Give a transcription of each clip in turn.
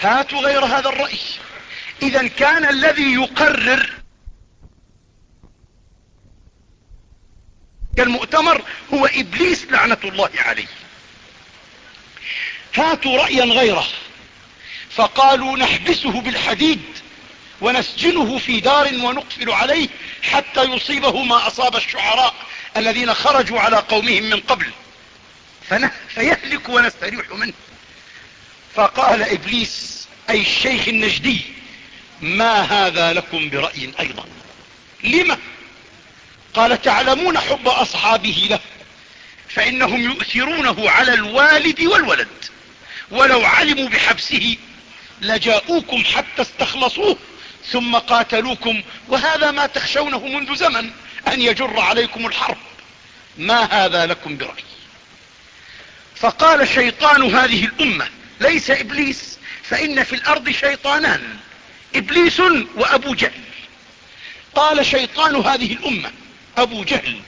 هاتوا غير هذا الرأي. اذا كان الذي يقرر كالمؤتمر هو إبليس لعنة الله عليه. هاتوا رأيا غيره فقالوا نحبسه بالحديد ونسجنه في دار ونقفل عليه حتى يصيبه ما أصاب الشعراء الذين خرجوا على قومهم من قبل. فيهلك ونستريح منه. فقال إبليس أي الشيخ النجدي ما هذا لكم برأي أيضا؟ لم قال تعلمون حب أصحابه له فإنهم يؤثرونه على الوالد والولد ولو علموا بحبسه لجاءوكم حتى استخلصوه ثم قاتلوكم وهذا ما تخشونه منذ زمن أن يجر عليكم الحرب. ما هذا لكم برأي؟ فقال شيطان هذه الأمة ليس إبليس فإن في الأرض شيطانان إبليس وأبو جهل. قال شيطان هذه الأمة أبو جهل.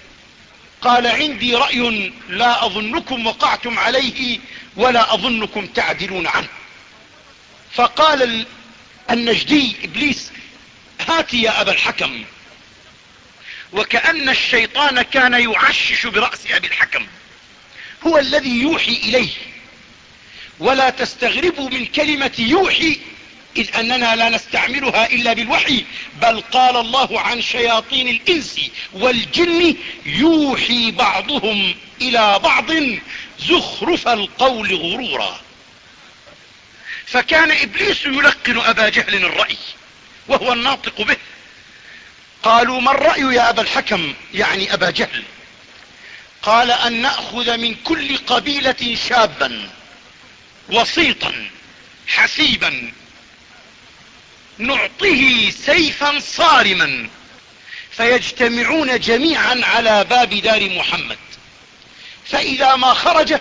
قال عندي رأي لا أظنكم وقعتم عليه ولا أظنكم تعدلون عنه. فقال النجدي إبليس هات يا أبا الحكم. وكأن الشيطان كان يعشش برأس أبي الحكم هو الذي يوحي إليه. ولا تستغربوا من كلمة يوحي إذ أننا لا نستعملها إلا بالوحي بل قال الله عن شياطين الإنس والجن يوحي بعضهم إلى بعض زخرف القول غرورا. فكان إبليس يلقن أبا جهل الرأي وهو الناطق به. قالوا ما الرأي يا أبا الحكم؟ يعني أبا جهل. قال أن نأخذ من كل قبيلة شابا. وسيطا حسيبا. نعطيه سيفا صارما. فيجتمعون جميعا على باب دار محمد. فإذا ما خرج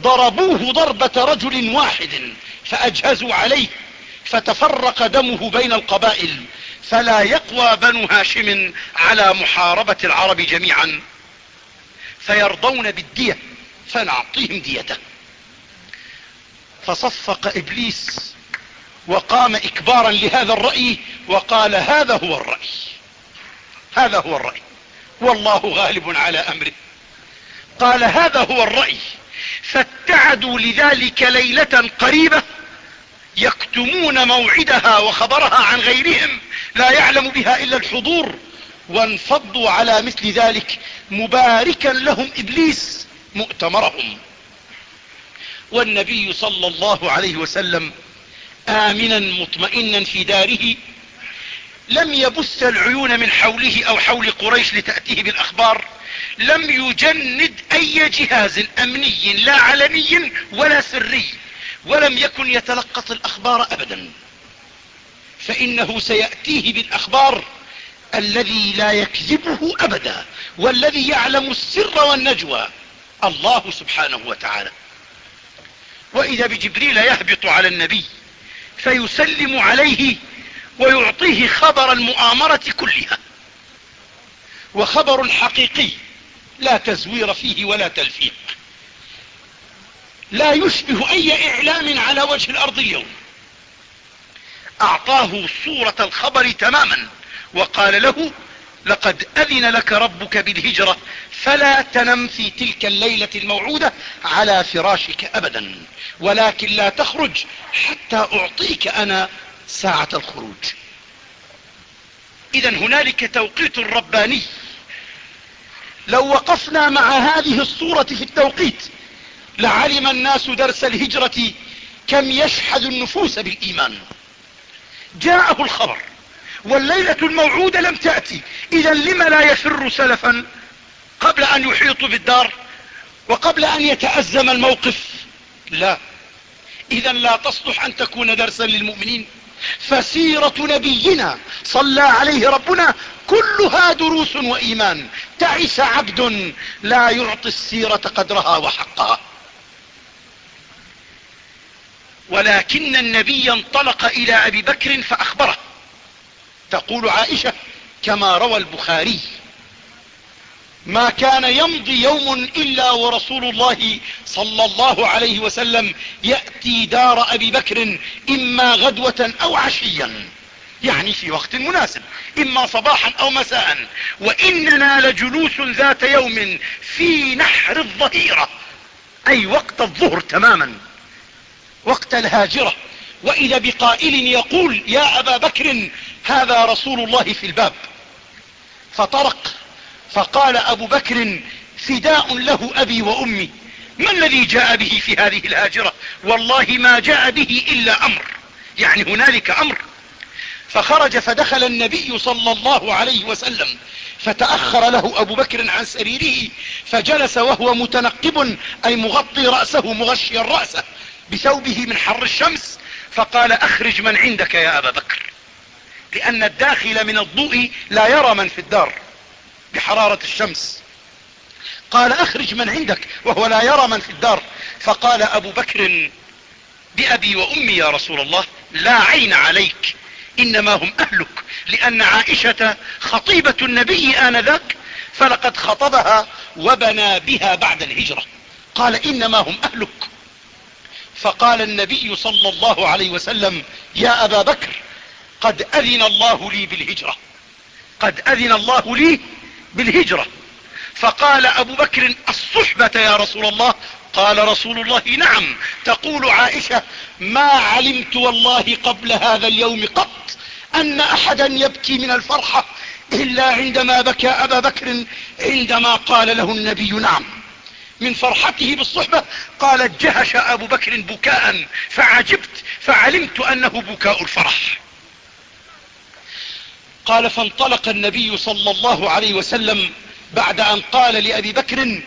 ضربوه ضربة رجل واحد فأجهزوا عليه فتفرق دمه بين القبائل. فلا يقوى بنو هاشم على محاربة العرب جميعا. فيرضون بالدية فنعطيهم ديته فصفق إبليس وقام إكبارا لهذا الرأي وقال هذا هو الرأي. هذا هو الرأي. والله غالب على أمره. قال هذا هو الرأي. فاتعدوا لذلك ليلة قريبة يكتمون موعدها وخبرها عن غيرهم لا يعلم بها إلا الحضور وانفضوا على مثل ذلك مباركا لهم إبليس مؤتمرهم. والنبي صلى الله عليه وسلم آمنا مطمئنا في داره لم يبث العيون من حوله أو حول قريش لتأتيه بالأخبار لم يجند أي جهاز أمني لا علني ولا سري ولم يكن يتلقط الأخبار ابدا. فإنه سيأتيه بالأخبار الذي لا يكذبه ابدا والذي يعلم السر والنجوى. الله سبحانه وتعالى. وإذا بجبريل يهبط على النبي فيسلم عليه ويعطيه خبر المؤامرة كلها. وخبر حقيقي لا تزوير فيه ولا تلفيق. لا يشبه أي إعلام على وجه الأرض اليوم. أعطاه صورة الخبر تماما وقال له لقد أذن لك ربك بالهجرة فلا تنم في تلك الليلة الموعودة على فراشك ابدا ولكن لا تخرج حتى أعطيك أنا ساعة الخروج. اذا هنالك توقيت رباني. لو وقفنا مع هذه الصورة في التوقيت لعلم الناس درس الهجرة كم يشحذ النفوس بالإيمان. جاءه الخبر. والليلة الموعودة لم تأتي. إذا لم لا يفر سلفا قبل أن يحيطوا بالدار وقبل أن يتأزم الموقف؟ لا. إذا لا تصلح أن تكون درسا للمؤمنين. فسيرة نبينا صلى عليه ربنا كلها دروس وإيمان. تعس عبد لا يعطي السيرة قدرها وحقها. ولكن النبي انطلق إلى أبي بكر فأخبره. تقول عائشة كما روى البخاري. ما كان يمضي يوم إلا ورسول الله صلى الله عليه وسلم يأتي دار أبي بكر إما غدوة أو عشيا. يعني في وقت مناسب إما صباحا أو مساء. وإننا لجلوس ذات يوم في نحر الظهيرة. أي وقت الظهر تماما. وقت الهاجرة. وإذا بقائل يقول يا أبا بكر هذا رسول الله في الباب. فطرق فقال أبو بكر فداء له أبي وأمي. ما الذي جاء به في هذه الهاجرة؟ والله ما جاء به إلا أمر يعني هنالك أمر. فخرج فدخل النبي صلى الله عليه وسلم فتأخر له أبو بكر عن سريره فجلس وهو متنقب أي مغطي رأسه مغشيا رأسه بثوبه من حر الشمس فقال أخرج من عندك يا أبا بكر. لأن الداخل من الضوء لا يرى من في الدار بحرارة الشمس. قال أخرج من عندك وهو لا يرى من في الدار. فقال أبو بكر بأبي وأمي يا رسول الله لا عين عليك إنما هم أهلك لأن عائشة خطيبة النبي آنذاك فلقد خطبها وبنى بها بعد الهجرة. قال إنما هم أهلك. فقال النبي صلى الله عليه وسلم يا أبا بكر قد أذن الله لي بالهجرة. قد أذن الله لي بالهجرة. فقال أبو بكر الصحبة يا رسول الله؟ قال رسول الله نعم. تقول عائشة ما علمت والله قبل هذا اليوم قط أن أحدا يبكي من الفرحة إلا عندما بكى أبا بكر عندما قال له النبي نعم. من فرحته بالصحبة قال جهش أبو بكر بكاء فعجبت فعلمت أنه بكاء الفرح. قال فانطلق النبي صلى الله عليه وسلم بعد أن قال لأبي بكر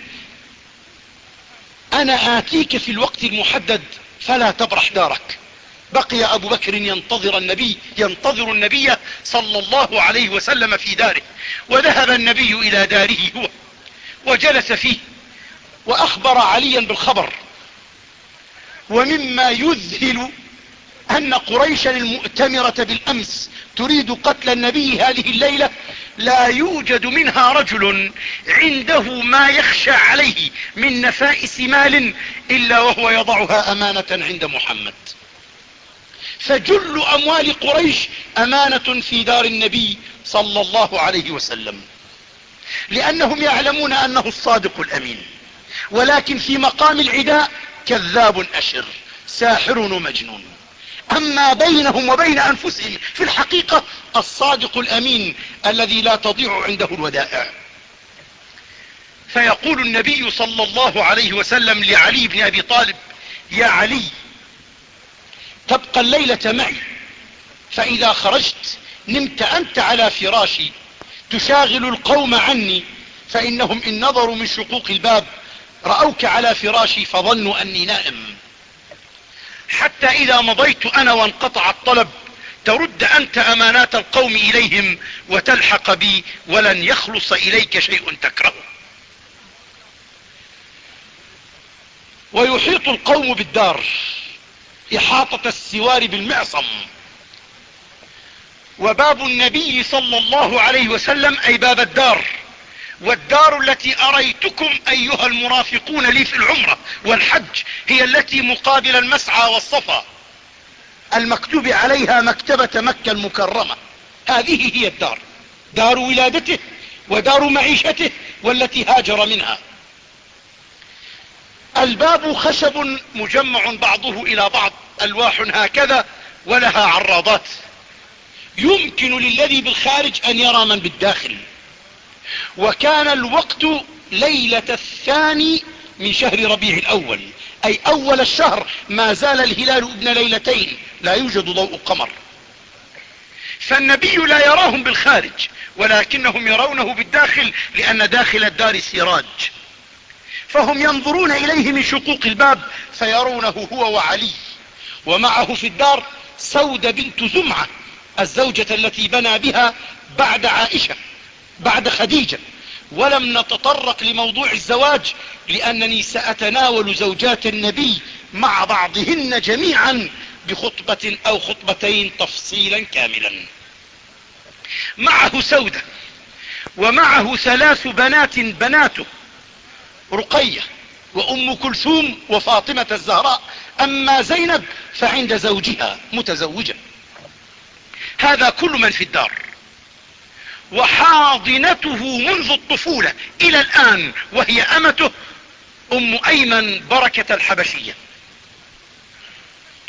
أنا آتيك في الوقت المحدد فلا تبرح دارك. بقي أبو بكر ينتظر النبي ينتظر النبي صلى الله عليه وسلم في داره وذهب النبي إلى داره هو وجلس فيه. وأخبر عليا بالخبر. ومما يذهل أن قريشا المؤتمرة بالأمس تريد قتل النبي هذه الليلة لا يوجد منها رجل عنده ما يخشى عليه من نفائس مال إلا وهو يضعها أمانة عند محمد. فجل أموال قريش أمانة في دار النبي صلى الله عليه وسلم. لأنهم يعلمون أنه الصادق الأمين. ولكن في مقام العداء كذاب أشر ساحر ومجنون. أما بينهم وبين أنفسهم في الحقيقة الصادق الأمين الذي لا تضيع عنده الودائع. فيقول النبي صلى الله عليه وسلم لعلي بن أبي طالب يا علي تبقى الليلة معي فإذا خرجت نمت أنت على فراشي تشاغل القوم عني فإنهم إن نظروا من شقوق الباب رأوك على فراشي فظنوا أني نائم. حتى إذا مضيت أنا وانقطع الطلب ترد أنت أمانات القوم إليهم وتلحق بي ولن يخلص إليك شيء تكرهه. ويحيط القوم بالدار إحاطة السوار بالمعصم. وباب النبي صلى الله عليه وسلم أي باب الدار والدار التي أريتكم أيها المرافقون لي في العمرة والحج هي التي مقابل المسعى والصفا. المكتوب عليها مكتبة مكة المكرمة. هذه هي الدار. دار ولادته ودار معيشته والتي هاجر منها. الباب خشب مجمع بعضه إلى بعض. ألواح هكذا ولها عراضات. يمكن للذي بالخارج أن يرى من بالداخل. وكان الوقت ليلة الثاني من شهر ربيع الأول. أي أول الشهر ما زال الهلال ابن ليلتين لا يوجد ضوء قمر. فالنبي لا يراهم بالخارج ولكنهم يرونه بالداخل لأن داخل الدار سراج. فهم ينظرون إليه من شقوق الباب فيرونه هو وعلي. ومعه في الدار سودة بنت زمعة الزوجة التي بنى بها بعد عائشة. بعد خديجة. ولم نتطرق لموضوع الزواج لأنني سأتناول زوجات النبي مع بعضهن جميعا بخطبة أو خطبتين تفصيلا كاملا. معه سودة ومعه ثلاث بنات بناته رقية وأم كلثوم وفاطمة الزهراء. أما زينب فعند زوجها متزوجة. هذا كل من في الدار. وحاضنته منذ الطفولة إلى الآن وهي أمته أم أيمن بركة الحبشية.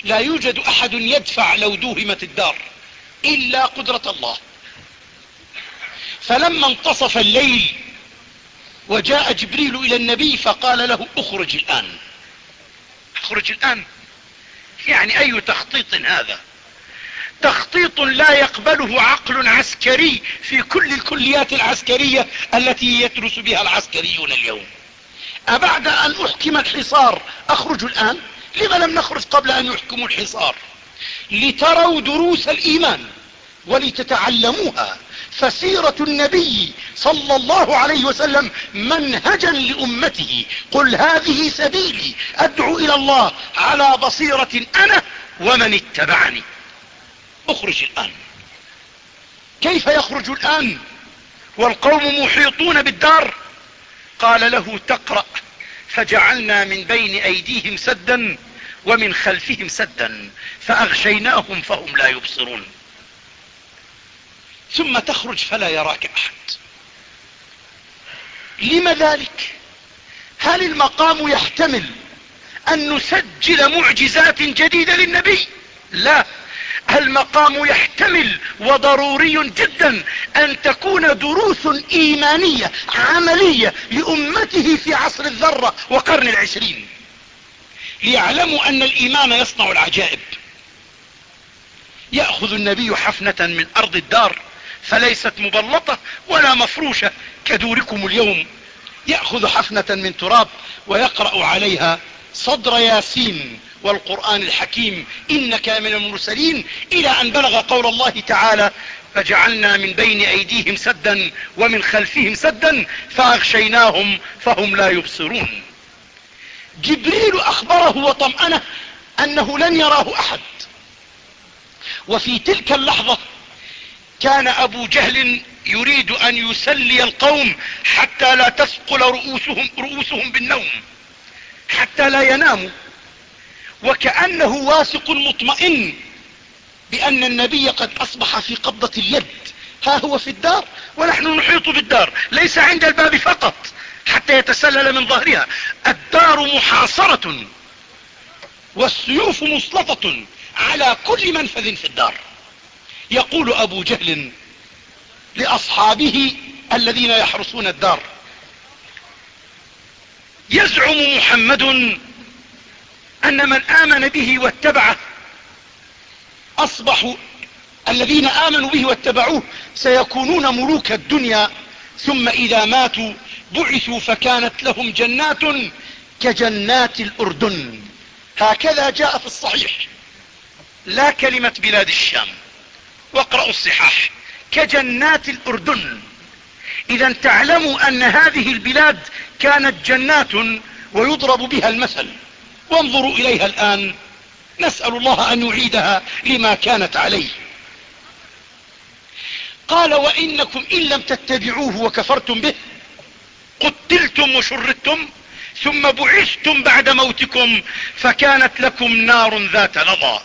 لا يوجد أحد يدفع لو دوهمت الدار إلا قدرة الله. فلما انتصف الليل وجاء جبريل إلى النبي فقال له اخرج الآن. اخرج الآن؟ يعني أي تخطيط هذا؟ تخطيط لا يقبله عقل عسكري في كل الكليات العسكرية التي يدرس بها العسكريون اليوم. أبعد أن أحكم الحصار. أخرج الآن. لما لم نخرج قبل أن يحكموا الحصار؟ لتروا دروس الإيمان ولتتعلموها. فسيرة النبي صلى الله عليه وسلم منهجا لأمته. قل هذه سبيلي. أدعو إلى الله على بصيرة أنا ومن اتبعني. أخرج الآن. كيف يخرج الآن؟ والقوم محيطون بالدار. قال له تقرأ. فجعلنا من بين أيديهم سدا ومن خلفهم سدا فأغشيناهم فهم لا يبصرون. ثم تخرج فلا يراك أحد. لم ذلك؟ هل المقام يحتمل أن نسجل معجزات جديدة للنبي؟ لا. المقام يحتمل وضروري جدا أن تكون دروس إيمانية عملية لأمته في عصر الذرة وقرن العشرين. ليعلموا أن الإيمان يصنع العجائب. يأخذ النبي حفنة من أرض الدار فليست مبلطة ولا مفروشة كدوركم اليوم. يأخذ حفنة من تراب ويقرأ عليها صدر ياسين والقرآن الحكيم إنك من المرسلين إلى أن بلغ قول الله تعالى فجعلنا من بين أيديهم سدا ومن خلفهم سدا فأغشيناهم فهم لا يبصرون. جبريل أخبره وطمأنه أنه لن يراه أحد. وفي تلك اللحظة كان أبو جهل يريد أن يسلي القوم حتى لا تثقل رؤوسهم, رؤوسهم بالنوم حتى لا يناموا. وكأنه واثق مطمئن بأن النبي قد أصبح في قبضة اليد. ها هو في الدار؟ ونحن نحيط بالدار. ليس عند الباب فقط حتى يتسلل من ظهرها. الدار محاصرة والسيوف مسلطة على كل منفذ في الدار. يقول أبو جهل لأصحابه الذين يحرسون الدار يزعم محمد أن من آمن به واتبعه أصبحوا الذين آمنوا به واتبعوه سيكونون ملوك الدنيا. ثم إذا ماتوا بعثوا فكانت لهم جنات كجنات الأردن. هكذا جاء في الصحيح. لا كلمة بلاد الشام. واقرأوا الصحاح. كجنات الأردن. إذا تعلموا أن هذه البلاد كانت جنات ويضرب بها المثل. وانظروا إليها الآن. نسأل الله أن يعيدها لما كانت عليه. قال وإنكم إن لم تتبعوه وكفرتم به قتلتم وشردتم ثم بعثتم بعد موتكم فكانت لكم نار ذات لظى.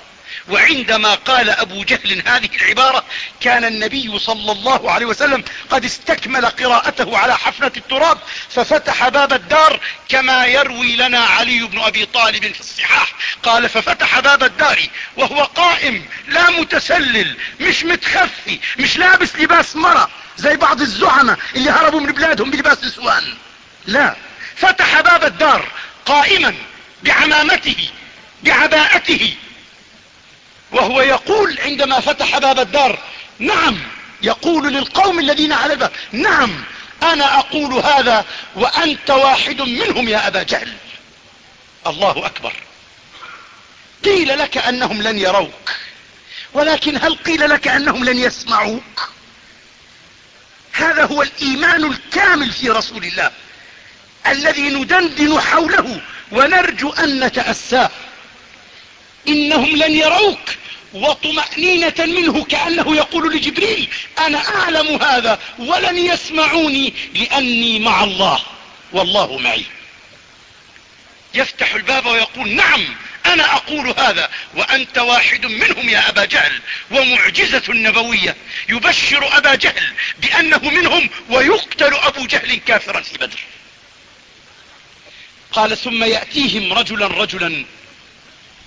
وعندما قال أبو جهل هذه العبارة كان النبي صلى الله عليه وسلم قد استكمل قراءته على حفنة التراب ففتح باب الدار كما يروي لنا علي بن أبي طالب في الصحاح. قال ففتح باب الدار وهو قائم لا متسلل مش متخفي مش لابس لباس مرة زي بعض الزعماء اللي هربوا من بلادهم بلباس نسوان لا فتح باب الدار قائما بعمامته بعباءته وهو يقول عندما فتح باب الدار نعم يقول للقوم الذين على الباب نعم أنا أقول هذا وأنت واحد منهم يا أبا جهل. الله أكبر. قيل لك أنهم لن يروك ولكن هل قيل لك أنهم لن يسمعوك؟ هذا هو الإيمان الكامل في رسول الله الذي ندندن حوله ونرجو أن نتأساه. إنهم لن يروك وطمأنينة منه كأنه يقول لجبريل أنا أعلم هذا ولن يسمعوني لأني مع الله والله معي. يفتح الباب ويقول نعم أنا أقول هذا وأنت واحد منهم يا أبا جهل ومعجزة نبوية. يبشر أبا جهل بأنه منهم ويقتل أبو جهل كافرا في بدر. قال ثم يأتيهم رجلا رجلا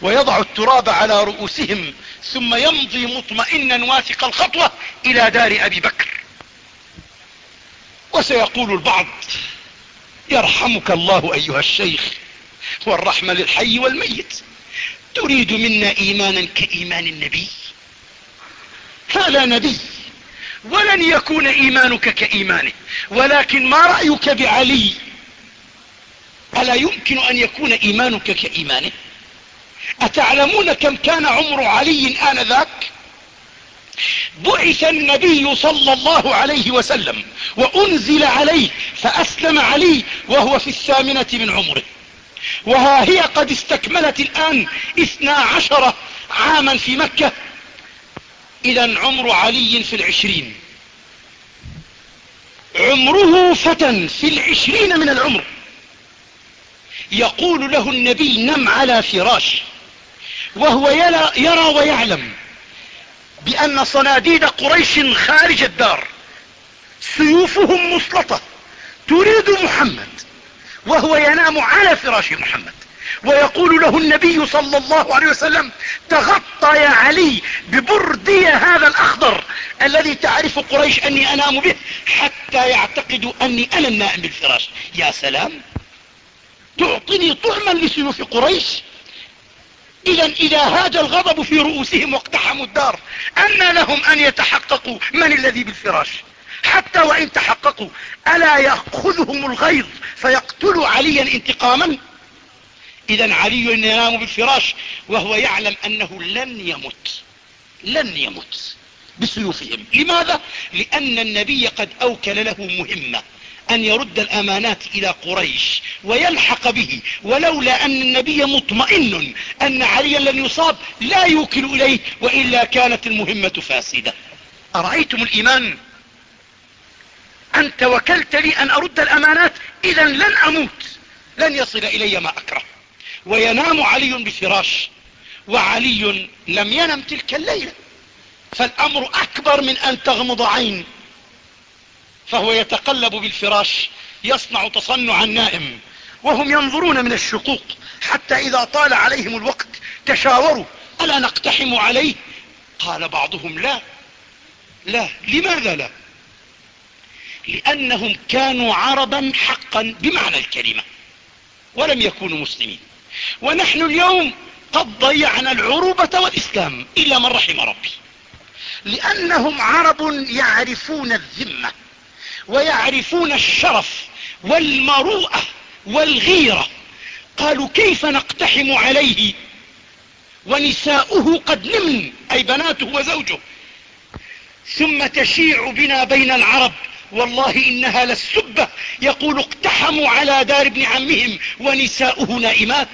ويضع التراب على رؤوسهم ثم يمضي مطمئنا واثق الخطوة إلى دار أبي بكر. وسيقول البعض يرحمك الله أيها الشيخ والرحمة للحي والميت. تريد منا إيمانا كإيمان النبي؟ هذا نبي ولن يكون إيمانك كإيمانه ولكن ما رأيك بعلي؟ ألا يمكن أن يكون إيمانك كإيمانه؟ أتعلمون كم كان عمر علي آنذاك؟ بعث النبي صلى الله عليه وسلم وأنزل عليه فأسلم علي وهو في الثامنة من عمره. وها هي قد استكملت الآن اثنا عشر عاما في مكة. إذا عمر علي في العشرين. عمره فتى في العشرين من العمر. يقول له النبي نم على فراش. وهو يرى ويعلم بأن صناديد قريش خارج الدار. سيوفهم مسلطة تريد محمد. وهو ينام على فراش محمد. ويقول له النبي صلى الله عليه وسلم تغطى يا علي ببردي هذا الأخضر الذي تعرف قريش أني أنام به حتى يعتقدوا أني أنا النائم بالفراش. يا سلام! تعطني طعما لسيوف قريش؟ إذا إذا هاج الغضب في رؤوسهم واقتحموا الدار أن لهم أن يتحققوا. من الذي بالفراش؟ حتى وإن تحققوا ألا يأخذهم الغيظ فيقتلوا عليا انتقاما؟ إذا علي ينام بالفراش وهو يعلم أنه لن يمت. لن يمت بسيوفهم. لماذا؟ لأن النبي قد أوكل له مهمة. أن يرد الأمانات إلى قريش ويلحق به ولولا أن النبي مطمئن أن عليا لن يصاب لا يوكل إليه وإلا كانت المهمة فاسدة. أرأيتم الإيمان؟ أنت وكلت لي أن أرد الأمانات إذا لن أموت. لن يصل إلي ما أكره. وينام علي بفراش وعلي لم ينم تلك الليلة. فالأمر أكبر من أن تغمض عين. فهو يتقلب بالفراش يصنع تصنع النائم وهم ينظرون من الشقوق حتى إذا طال عليهم الوقت تشاوروا ألا نقتحم عليه؟ قال بعضهم لا. لا لماذا لا؟ لأنهم كانوا عربا حقا بمعنى الكلمة ولم يكونوا مسلمين. ونحن اليوم قد ضيعنا العروبة والإسلام إلا من رحم ربي؟ لأنهم عرب يعرفون الذمة. ويعرفون الشرف والمروءة والغيرة. قالوا كيف نقتحم عليه؟ ونساؤه قد نمن أي بناته وزوجه. ثم تشيع بنا بين العرب. والله إنها للسبة. يقول اقتحموا على دار ابن عمهم ونساؤه نائمات.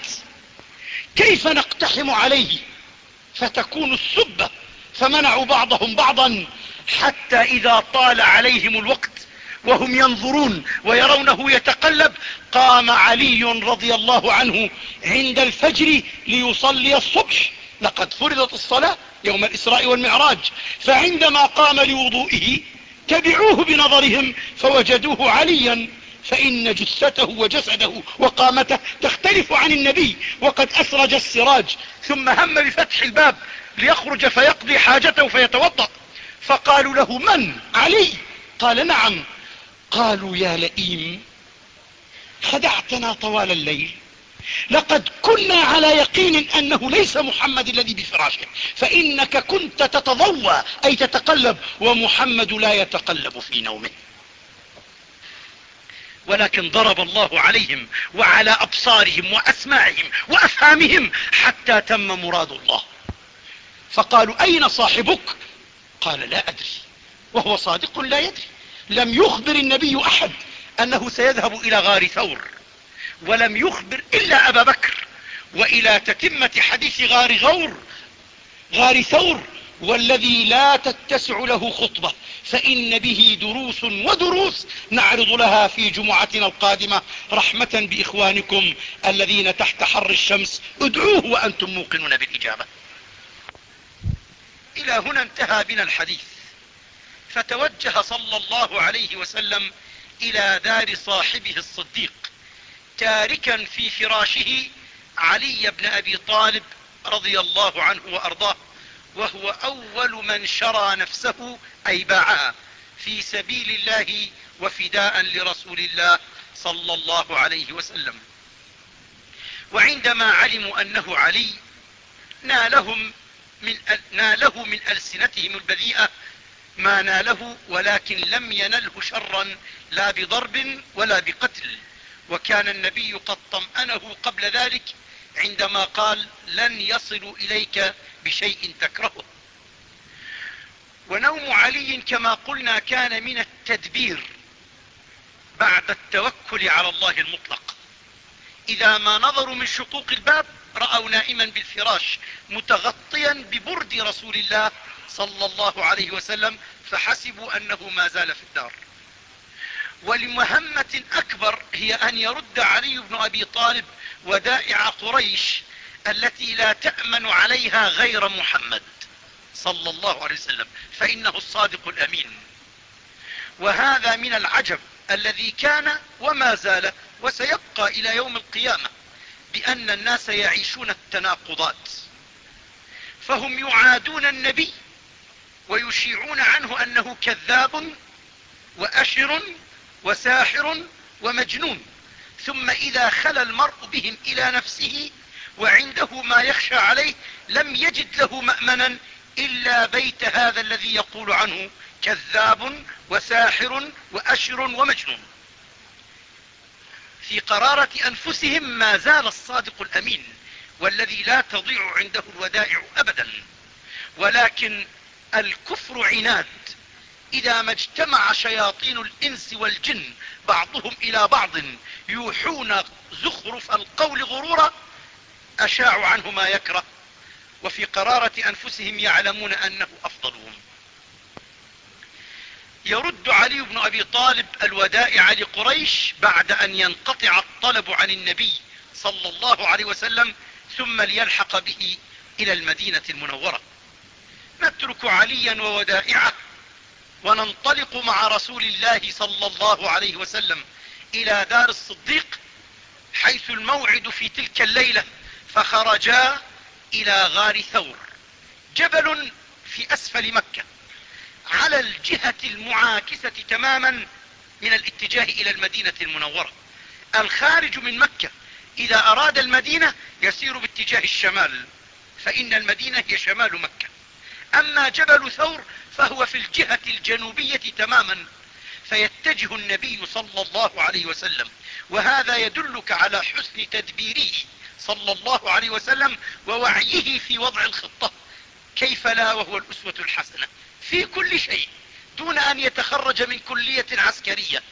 كيف نقتحم عليه؟ فتكون السبة. فمنعوا بعضهم بعضا. حتى إذا طال عليهم الوقت وهم ينظرون ويرونه يتقلب قام علي رضي الله عنه عند الفجر ليصلي الصبح. لقد فرضت الصلاة يوم الإسراء والمعراج. فعندما قام لوضوئه تبعوه بنظرهم فوجدوه عليا. فإن جثته وجسده وقامته تختلف عن النبي وقد أسرج السراج. ثم هم بفتح الباب ليخرج فيقضي حاجته فيتوضأ. فقالوا له من؟ علي؟ قال نعم. قالوا يا لئيم خدعتنا طوال الليل لقد كنا على يقين أنه ليس محمد الذي بفراشه فإنك كنت تتضوى أي تتقلب ومحمد لا يتقلب في نومه. ولكن ضرب الله عليهم وعلى أبصارهم وأسماعهم وأفهامهم حتى تم مراد الله. فقالوا أين صاحبك؟ قال لا أدري وهو صادق لا يدري. لم يخبر النبي أحد أنه سيذهب إلى غار ثور ولم يخبر إلا أبا بكر وإلى تتمة حديث غار غور غار ثور والذي لا تتسع له خطبة فإن به دروس ودروس نعرض لها في جمعتنا القادمة. رحمة بإخوانكم الذين تحت حر الشمس ادعوه وأنتم موقنون بالإجابة. إلى هنا انتهى بنا الحديث. فتوجه صلى الله عليه وسلم إلى دار صاحبه الصديق تاركا في فراشه علي بن أبي طالب رضي الله عنه وأرضاه وهو أول من شرى نفسه أي باعها في سبيل الله وفداء لرسول الله صلى الله عليه وسلم. وعندما علموا أنه علي نالهم من ناله من ألسنتهم البذيئة ما ناله ولكن لم ينله شرا لا بضرب ولا بقتل. وكان النبي قد طمأنه قبل ذلك عندما قال لن يصلوا إليك بشيء تكرهه. ونوم علي كما قلنا كان من التدبير بعد التوكل على الله المطلق. إذا ما نظروا من شقوق الباب رأوا نائما بالفراش متغطيا ببرد رسول الله صلى الله عليه وسلم فحسبوا أنه ما زال في الدار. ولمهمة أكبر هي أن يرد علي بن أبي طالب ودائع قريش التي لا تأمن عليها غير محمد صلى الله عليه وسلم فإنه الصادق الأمين. وهذا من العجب الذي كان وما زال وسيبقى إلى يوم القيامة. بأن الناس يعيشون التناقضات فهم يعادون النبي ويشيعون عنه أنه كذاب وأشر وساحر ومجنون ثم إذا خلى المرء بهم إلى نفسه وعنده ما يخشى عليه لم يجد له مأمنا إلا بيت هذا الذي يقول عنه كذاب وساحر وأشر ومجنون. في قرارة أنفسهم ما زال الصادق الأمين والذي لا تضيع عنده الودائع أبدا. ولكن الكفر عناد. إذا ما اجتمع شياطين الإنس والجن بعضهم إلى بعض يوحون زخرف القول غرورا أشاعوا عنه ما يكره. وفي قرارة أنفسهم يعلمون أنه أفضلهم. يرد علي بن أبي طالب الودائع لقريش بعد أن ينقطع الطلب عن النبي صلى الله عليه وسلم ثم ليلحق به إلى المدينة المنورة. نترك عليا وودائعه وننطلق مع رسول الله صلى الله عليه وسلم إلى دار الصديق حيث الموعد في تلك الليلة فخرجا إلى غار ثور. جبل في أسفل مكة. على الجهة المعاكسة تماما من الاتجاه إلى المدينة المنورة. الخارج من مكة إذا أراد المدينة يسير باتجاه الشمال فإن المدينة هي شمال مكة. أما جبل ثور فهو في الجهة الجنوبية تماما فيتجه النبي صلى الله عليه وسلم وهذا يدلك على حسن تدبيره صلى الله عليه وسلم ووعيه في وضع الخطة كيف لا وهو الأسوة الحسنة. في كل شيء دون أن يتخرج من كلية عسكرية.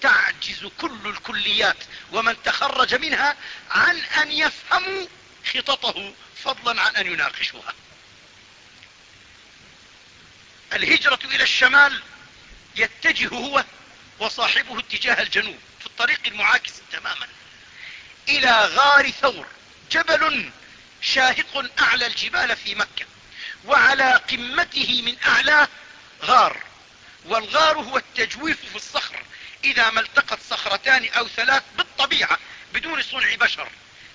تعجز كل الكليات ومن تخرج منها عن أن يفهموا خططه فضلا عن أن يناقشوها. الهجرة إلى الشمال يتجه هو وصاحبه اتجاه الجنوب في الطريق المعاكس تماما إلى غار ثور جبل شاهق أعلى الجبال في مكة. وعلى قمته من أعلاه غار. والغار هو التجويف في الصخر. إذا ما التقت صخرتان أو ثلاث بالطبيعة بدون صنع بشر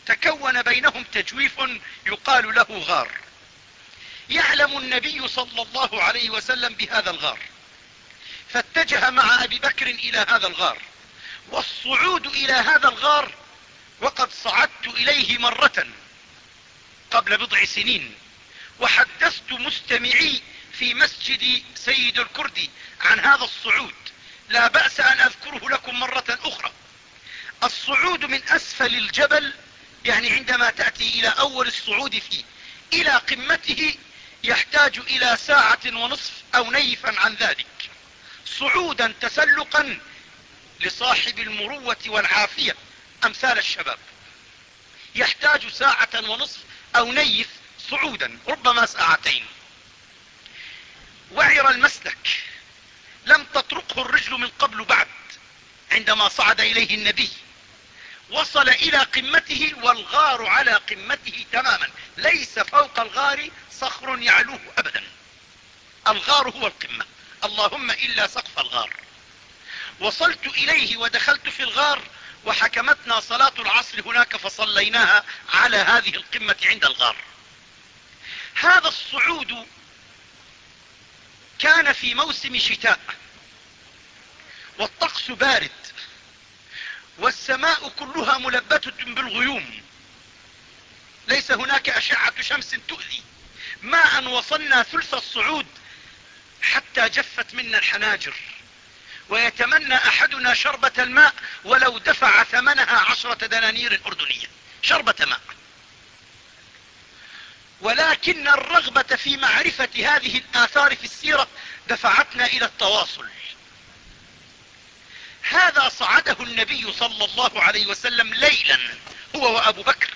تكون بينهم تجويف يقال له غار. يعلم النبي صلى الله عليه وسلم بهذا الغار. فاتجه مع أبي بكر إلى هذا الغار. والصعود إلى هذا الغار وقد صعدت إليه مرة قبل بضع سنين. وحدثت مستمعي في مسجد سيد الكردي عن هذا الصعود. لا بأس أن أذكره لكم مرة أخرى. الصعود من أسفل الجبل يعني عندما تأتي إلى أول الصعود فيه إلى قمته يحتاج إلى ساعة ونصف أو نيفا عن ذلك. صعودا تسلقا لصاحب المروة والعافية أمثال الشباب. يحتاج ساعة ونصف أو نيف صعودا ربما ساعتين. وعر المسلك لم تطرقه الرجل من قبل بعد عندما صعد إليه النبي. وصل إلى قمته والغار على قمته تماما. ليس فوق الغار صخر يعلوه أبدا. الغار هو القمة. اللهم إلا سقف الغار. وصلت إليه ودخلت في الغار وحكمتنا صلاة العصر هناك فصليناها على هذه القمة عند الغار. هذا الصعود كان في موسم شتاء والطقس بارد والسماء كلها ملبتة بالغيوم. ليس هناك أشعة شمس تؤذي. ما أن وصلنا ثلث الصعود حتى جفت منا الحناجر. ويتمنى أحدنا شربة الماء ولو دفع ثمنها عشرة دنانير أردنية. شربة ماء. ولكن الرغبة في معرفة هذه الآثار في السيرة دفعتنا إلى التواصل. هذا صعده النبي صلى الله عليه وسلم ليلا هو وأبو بكر.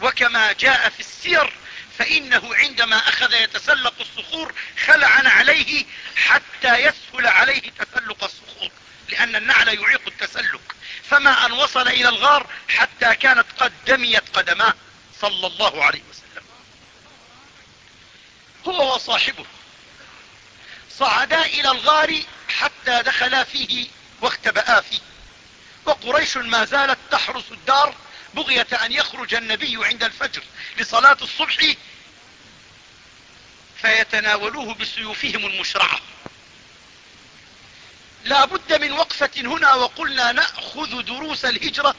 وكما جاء في السير فإنه عندما أخذ يتسلق الصخور خلع عليه حتى يسهل عليه تسلق الصخور لأن النعل يعيق التسلق. فما أن وصل إلى الغار حتى كانت قد دميت قدماه صلى الله عليه وسلم. هو وصاحبه. صعدا إلى الغار حتى دخلا فيه واختبأ فيه. وقريش ما زالت تحرس الدار بغية أن يخرج النبي عند الفجر لصلاة الصبح فيتناولوه بسيوفهم المشرعة. لا بد من وقفة هنا وقلنا نأخذ دروس الهجرة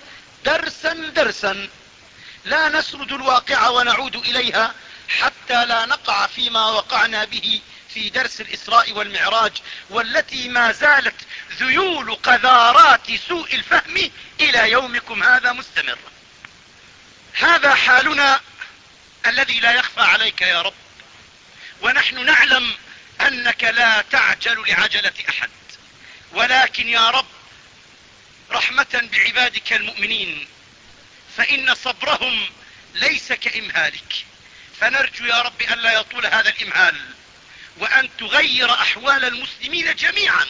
درسا درسا. لا نسرد الواقع ونعود إليها حتى لا نقع فيما وقعنا به في درس الإسراء والمعراج والتي ما زالت ذيول قذارات سوء الفهم إلى يومكم هذا مستمر. هذا حالنا الذي لا يخفى عليك يا رب. ونحن نعلم أنك لا تعجل لعجلة أحد. ولكن يا رب رحمة بعبادك المؤمنين فإن صبرهم ليس كإمهالك. فنرجو يا رب أن لا يطول هذا الإمهال وأن تغير أحوال المسلمين جميعا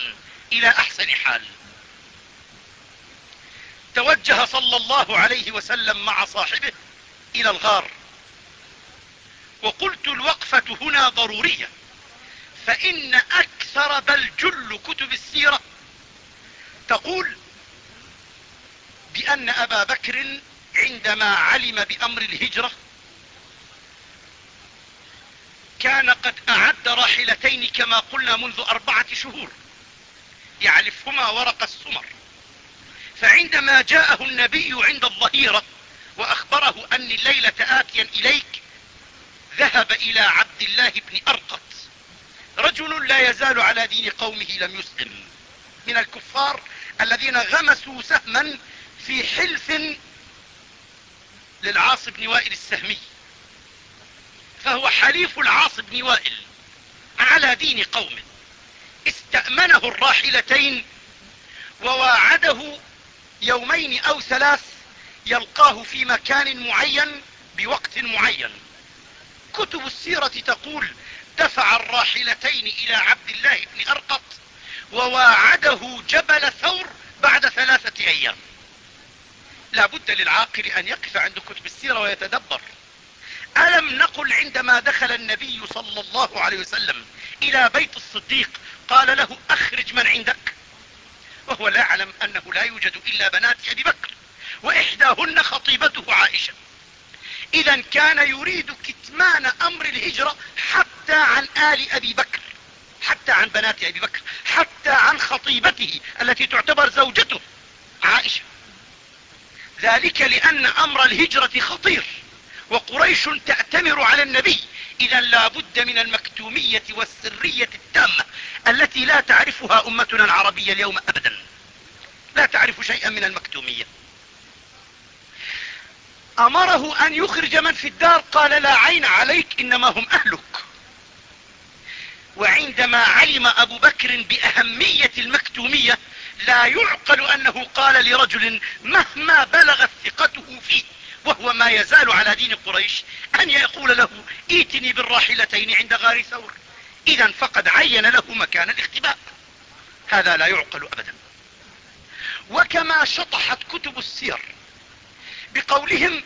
إلى أحسن حال. توجه صلى الله عليه وسلم مع صاحبه إلى الغار. وقلت الوقفة هنا ضرورية فإن أكثر بل جل كتب السيرة تقول بأن أبا بكر عندما علم بأمر الهجرة كان قد أعد راحلتين كما قلنا منذ أربعة شهور. يعلفهما ورق السمر. فعندما جاءه النبي عند الظهيرة وأخبره أن الليلة آتيا إليك ذهب إلى عبد الله بن أرقط. رجل لا يزال على دين قومه لم يسلم. من الكفار الذين غمسوا سهما في حلف للعاص بن وائل السهمي. فهو حليف العاص بن وائل على دين قومه استأمنه الراحلتين وواعده يومين أو ثلاث يلقاه في مكان معين بوقت معين. كتب السيرة تقول دفع الراحلتين إلى عبد الله بن أرقط وواعده جبل ثور بعد ثلاثة أيام. لا بد للعاقل أن يقف عند كتب السيرة ويتدبر. ألم نقل عندما دخل النبي صلى الله عليه وسلم إلى بيت الصديق قال له أخرج من عندك؟ وهو لا يعلم أنه لا يوجد إلا بنات أبي بكر وإحداهن خطيبته عائشة. إذا كان يريد كتمان أمر الهجرة حتى عن آل أبي بكر حتى عن بنات أبي بكر حتى عن خطيبته التي تعتبر زوجته عائشة. ذلك لأن أمر الهجرة خطير. وقريش تأتمر على النبي إذا لا بد من المكتومية والسرية التامة التي لا تعرفها أمتنا العربية اليوم ابدا. لا تعرف شيئا من المكتومية. أمره أن يخرج من في الدار قال لا عين عليك إنما هم أهلك. وعندما علم أبو بكر بأهمية المكتومية لا يعقل أنه قال لرجل مهما بلغت ثقته فيه وهو ما يزال على دين قريش أن يقول له ائتني بالراحلتين عند غار ثور. اذا فقد عين له مكان الاختباء. هذا لا يعقل ابدا. وكما شطحت كتب السير بقولهم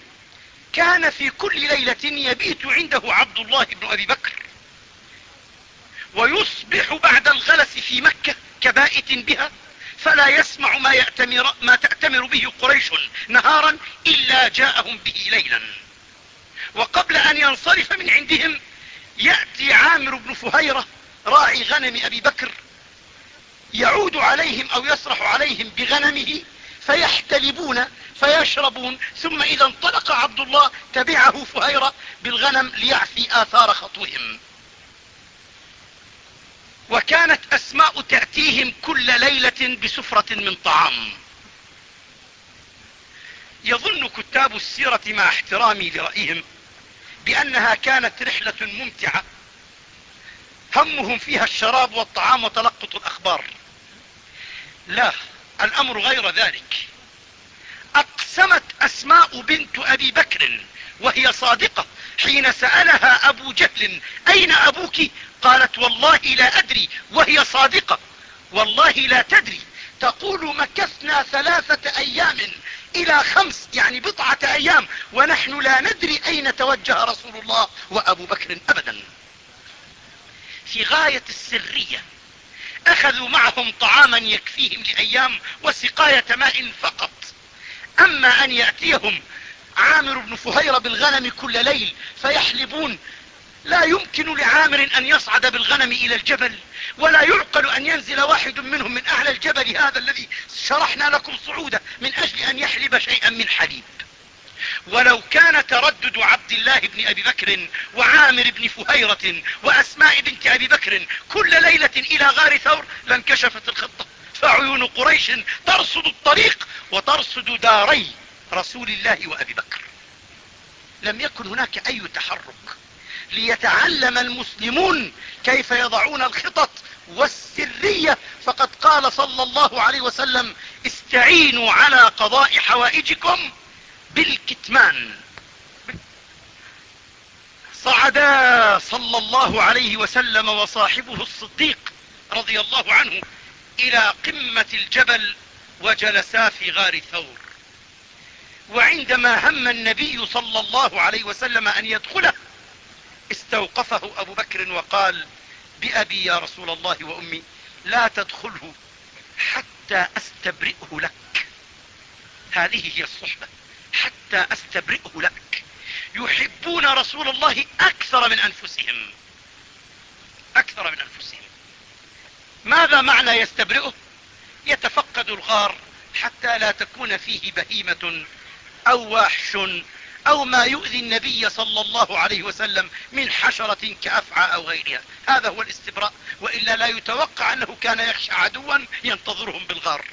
كان في كل ليلة يبيت عنده عبد الله بن أبي بكر ويصبح بعد الغلس في مكة كبائت بها فلا يسمع ما, يأتمر ما تأتمر به قريش نهارا إلا جاءهم به ليلا. وقبل أن ينصرف من عندهم يأتي عامر بن فهيرة راعي غنم أبي بكر يعود عليهم أو يسرح عليهم بغنمه فيحتلبون فيشربون ثم إذا انطلق عبد الله تبعه فهيرة بالغنم ليعفي آثار خطوهم. وكانت أسماء تأتيهم كل ليلة بسفرة من طعام. يظن كتاب السيرة مع احترامي لرأيهم بأنها كانت رحلة ممتعة. همهم فيها الشراب والطعام وتلقط الأخبار. لا الأمر غير ذلك. أقسمت أسماء بنت أبي بكر وهي صادقة حين سألها أبو جهل أين أبوك؟ قالت والله لا أدري وهي صادقة. والله لا تدري. تقول مكثنا ثلاثة أيام إلى خمس يعني بضعة أيام ونحن لا ندري أين توجه رسول الله وأبو بكر أبدا. في غاية السرية أخذوا معهم طعاما يكفيهم لأيام وسقاية ماء فقط. أما أن يأتيهم عامر بن فهيرة بالغنم كل ليل فيحلبون لا يمكن لعامر أن يصعد بالغنم إلى الجبل ولا يعقل أن ينزل واحد منهم من أعلى الجبل هذا الذي شرحنا لكم صعوده من أجل أن يحلب شيئا من حليب. ولو كان تردد عبد الله بن أبي بكر وعامر بن فهيرة وأسماء بنت أبي بكر كل ليلة إلى غار ثور لانكشفت الخطة. فعيون قريش ترصد الطريق وترصد داري رسول الله وأبي بكر. لم يكن هناك أي تحرك. ليتعلم المسلمون كيف يضعون الخطط والسرية. فقد قال صلى الله عليه وسلم استعينوا على قضاء حوائجكم بالكتمان. صعدا صلى الله عليه وسلم وصاحبه الصديق رضي الله عنه إلى قمة الجبل وجلسا في غار ثور. وعندما هم النبي صلى الله عليه وسلم أن يدخله استوقفه أبو بكر وقال بأبي يا رسول الله وأمي لا تدخله حتى أستبرئه لك. هذه هي الصحبة حتى أستبرئه لك. يحبون رسول الله أكثر من أنفسهم. أكثر من أنفسهم. ماذا معنى يستبرئه؟ يتفقد الغار حتى لا تكون فيه بهيمة أو وحش أو ما يؤذي النبي صلى الله عليه وسلم من حشرة كأفعى أو غيرها. هذا هو الاستبراء. وإلا لا يتوقع أنه كان يخشى عدوا ينتظرهم بالغار.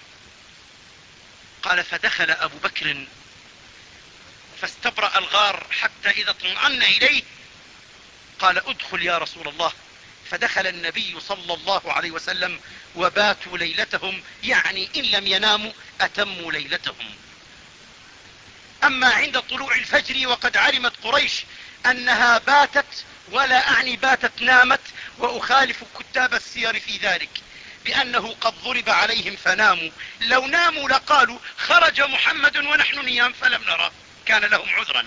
قال فدخل أبو بكر فاستبرأ الغار حتى إذا اطمأن إليه. قال ادخل يا رسول الله. فدخل النبي صلى الله عليه وسلم وباتوا ليلتهم. يعني إن لم يناموا أتموا ليلتهم. أما عند طلوع الفجر وقد علمت قريش أنها باتت ولا أعني باتت نامت وأخالف كتاب السير في ذلك بأنه قد ضرب عليهم فناموا. لو ناموا لقالوا خرج محمد ونحن نيام فلم نرى كان لهم عذرا.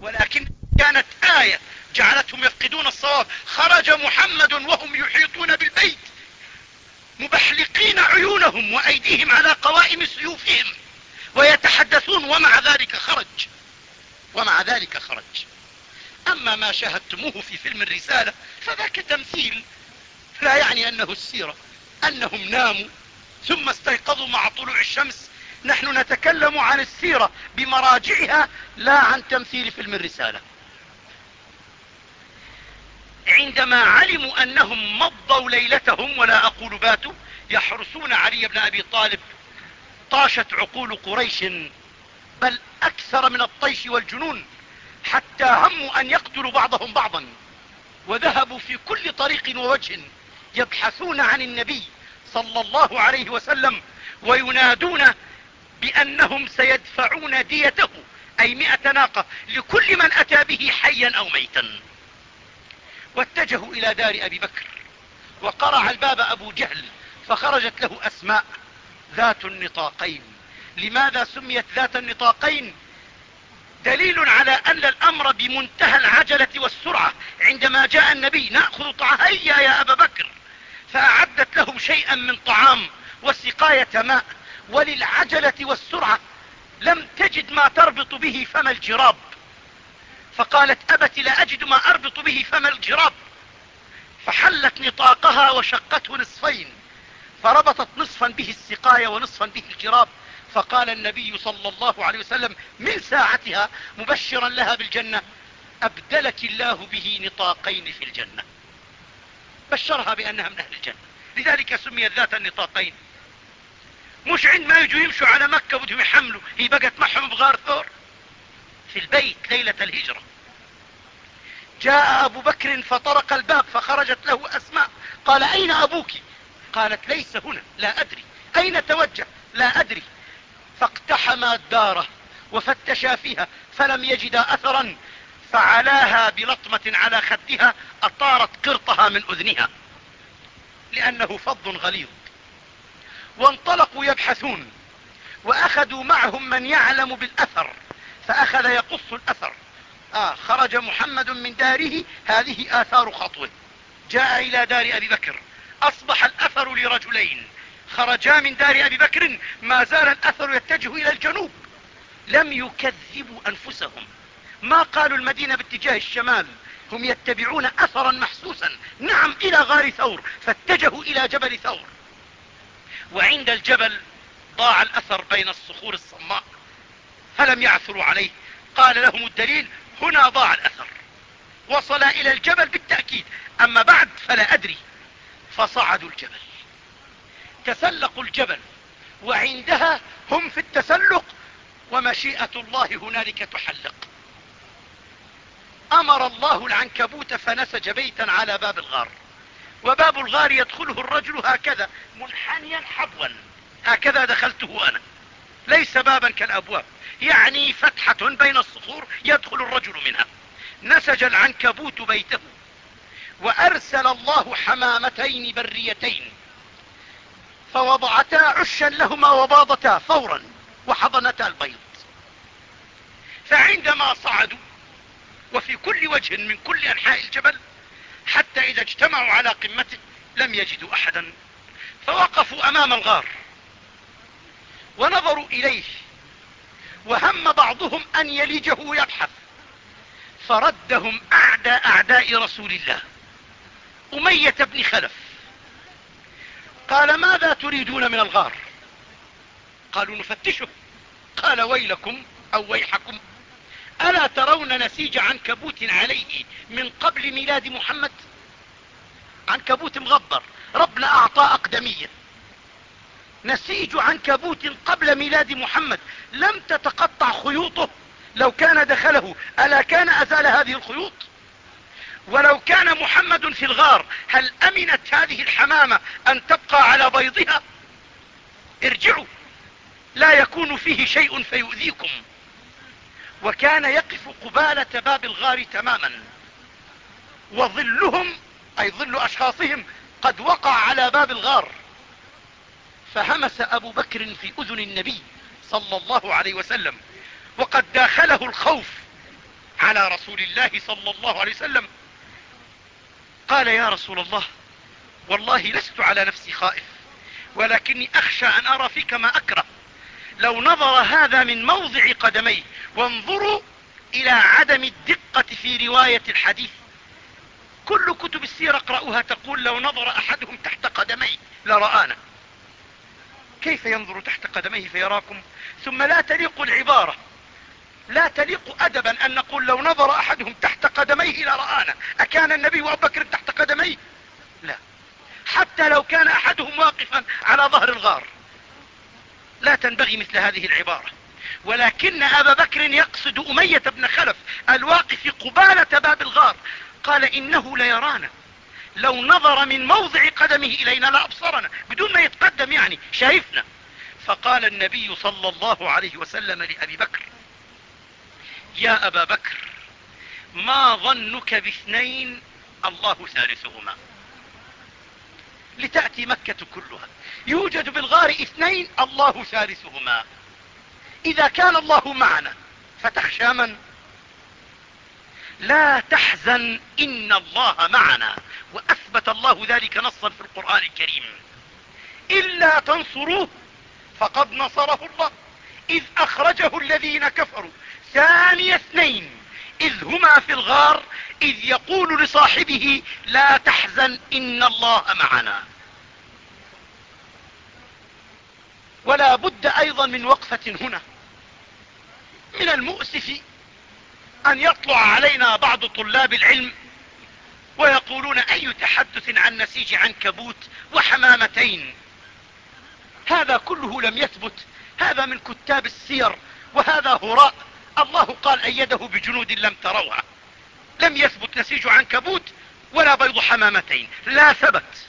ولكن كانت آية جعلتهم يفقدون الصواب خرج محمد وهم يحيطون بالبيت مبحلقين عيونهم وأيديهم على قوائم سيوفهم. ويتحدثون ومع ذلك خرج. ومع ذلك خرج. أما ما شاهدتموه في فيلم الرسالة فذاك تمثيل. لا يعني أنه السيرة. أنهم ناموا ثم استيقظوا مع طلوع الشمس. نحن نتكلم عن السيرة بمراجعها لا عن تمثيل فيلم الرسالة. عندما علموا أنهم مضوا ليلتهم ولا أقول باتوا يحرسون علي بن أبي طالب طاشت عقول قريش بل أكثر من الطيش والجنون حتى هموا أن يقتلوا بعضهم بعضا. وذهبوا في كل طريق ووجه يبحثون عن النبي صلى الله عليه وسلم وينادون بأنهم سيدفعون ديته أي مئة ناقة لكل من أتى به حيا أو ميتا. واتجهوا إلى دار أبي بكر وقرع الباب أبو جهل فخرجت له أسماء. ذات النطاقين. لماذا سميت ذات النطاقين؟ دليل على أن الأمر بمنتهى العجلة والسرعة. عندما جاء النبي نأخذ طعام هيا يا أبا بكر فأعدت لهم شيئا من طعام وسقاية ماء. وللعجلة والسرعة لم تجد ما تربط به فم الجراب. فقالت أبت لا أجد ما أربط به فم الجراب. فحلت نطاقها وشقته نصفين. فربطت نصفا به السقاية ونصفا به الجراب. فقال النبي صلى الله عليه وسلم من ساعتها مبشرا لها بالجنة أبدلك الله به نطاقين في الجنة. بشرها بأنها من أهل الجنة. لذلك سميت ذات النطاقين. مش عندما يجوا يمشوا على مكة بدهم يحملوا. هي بقت معهم بغار ثور. في البيت ليلة الهجرة. جاء أبو بكر فطرق الباب فخرجت له أسماء. قال أين أبوك؟ قالت ليس هنا لا أدري. أين توجه؟ لا أدري. فاقتحما الدار وفتشا فيها فلم يجدا أثرا. فعلاها بلطمة على خدها أطارت قرطها من أذنها. لأنه فض غليظ. وانطلقوا يبحثون وأخذوا معهم من يعلم بالأثر فأخذ يقص الأثر. آه خرج محمد من داره هذه آثار خطوة. جاء إلى دار أبي بكر. أصبح الأثر لرجلين. خرجا من دار أبي بكر ما زال الأثر يتجه إلى الجنوب. لم يكذبوا أنفسهم. ما قالوا المدينة باتجاه الشمال؟ هم يتبعون أثرا محسوسا. نعم إلى غار ثور. فاتجهوا إلى جبل ثور. وعند الجبل ضاع الأثر بين الصخور الصماء. فلم يعثروا عليه. قال لهم الدليل هنا ضاع الأثر. وصل إلى الجبل بالتأكيد. أما بعد فلا أدري. فصعدوا الجبل. تسلقوا الجبل وعندها هم في التسلق ومشيئة الله هنالك تحلق. أمر الله العنكبوت فنسج بيتا على باب الغار. وباب الغار يدخله الرجل هكذا منحنيا حبوا. هكذا دخلته أنا. ليس بابا كالأبواب. يعني فتحة بين الصخور يدخل الرجل منها. نسج العنكبوت بيته. وأرسل الله حمامتين بريتين فوضعتا عشا لهما وباضتا فورا وحضنتا البيض. فعندما صعدوا وفي كل وجه من كل أنحاء الجبل حتى إذا اجتمعوا على قمته لم يجدوا أحدا فوقفوا أمام الغار. ونظروا إليه وهم بعضهم أن يلجه يبحث فردهم أعدى أعداء رسول الله. أمية بن خلف. قال ماذا تريدون من الغار؟ قالوا نفتشه. قال ويلكم أو ويحكم. ألا ترون نسيج عنكبوت عليه من قبل ميلاد محمد؟ عنكبوت مغبر ربنا أعطى أقدمية. نسيج عنكبوت قبل ميلاد محمد لم تتقطع خيوطه؟ لو كان دخله ألا كان أزال هذه الخيوط؟ ولو كان محمد في الغار هل أمنت هذه الحمامة أن تبقى على بيضها؟ ارجعوا لا يكون فيه شيء فيؤذيكم. وكان يقف قبالة باب الغار تماما. وظلهم أي ظل أشخاصهم قد وقع على باب الغار. فهمس أبو بكر في أذن النبي صلى الله عليه وسلم وقد داخله الخوف على رسول الله صلى الله عليه وسلم. قال يا رسول الله والله لست على نفسي خائف ولكني أخشى أن أرى فيك ما أكره. لو نظر هذا من موضع قدميه وانظروا إلى عدم الدقة في رواية الحديث. كل كتب السيرة اقرأوها تقول لو نظر أحدهم تحت قدميه لرآنا. كيف ينظر تحت قدميه فيراكم؟ ثم لا تليق العبارة. لا تليق أدبا أن نقول لو نظر أحدهم تحت قدميه لرآنا أكان النبي وابو بكر تحت قدميه؟ لا. حتى لو كان أحدهم واقفا على ظهر الغار. لا تنبغي مثل هذه العبارة. ولكن أبا بكر يقصد أمية بن خلف الواقف قبالة باب الغار. قال إنه ليرانا. لو نظر من موضع قدمه إلينا لأبصرنا بدون ما يتقدم يعني شايفنا فقال النبي صلى الله عليه وسلم لأبي بكر يا أبا بكر ما ظنك باثنين؟ الله ثالثهما. لتأتي مكة كلها. يوجد بالغار اثنين الله ثالثهما. إذا كان الله معنا فتخشى من؟ لا تحزن إن الله معنا. وأثبت الله ذلك نصا في القرآن الكريم. إلا تنصروه فقد نصره الله. إذ أخرجه الذين كفروا. ثاني اثنين إذ هما في الغار إذ يقول لصاحبه لا تحزن إن الله معنا. ولا بد أيضا من وقفة هنا. من المؤسف أن يطلع علينا بعض طلاب العلم ويقولون أي تحدث عن نسيج عنكبوت وحمامتين؟ هذا كله لم يثبت هذا من كتاب السير وهذا هراء الله قال أيده بجنود لم تروها. لم يثبت نسيج عنكبوت ولا بيض حمامتين. لا ثبت.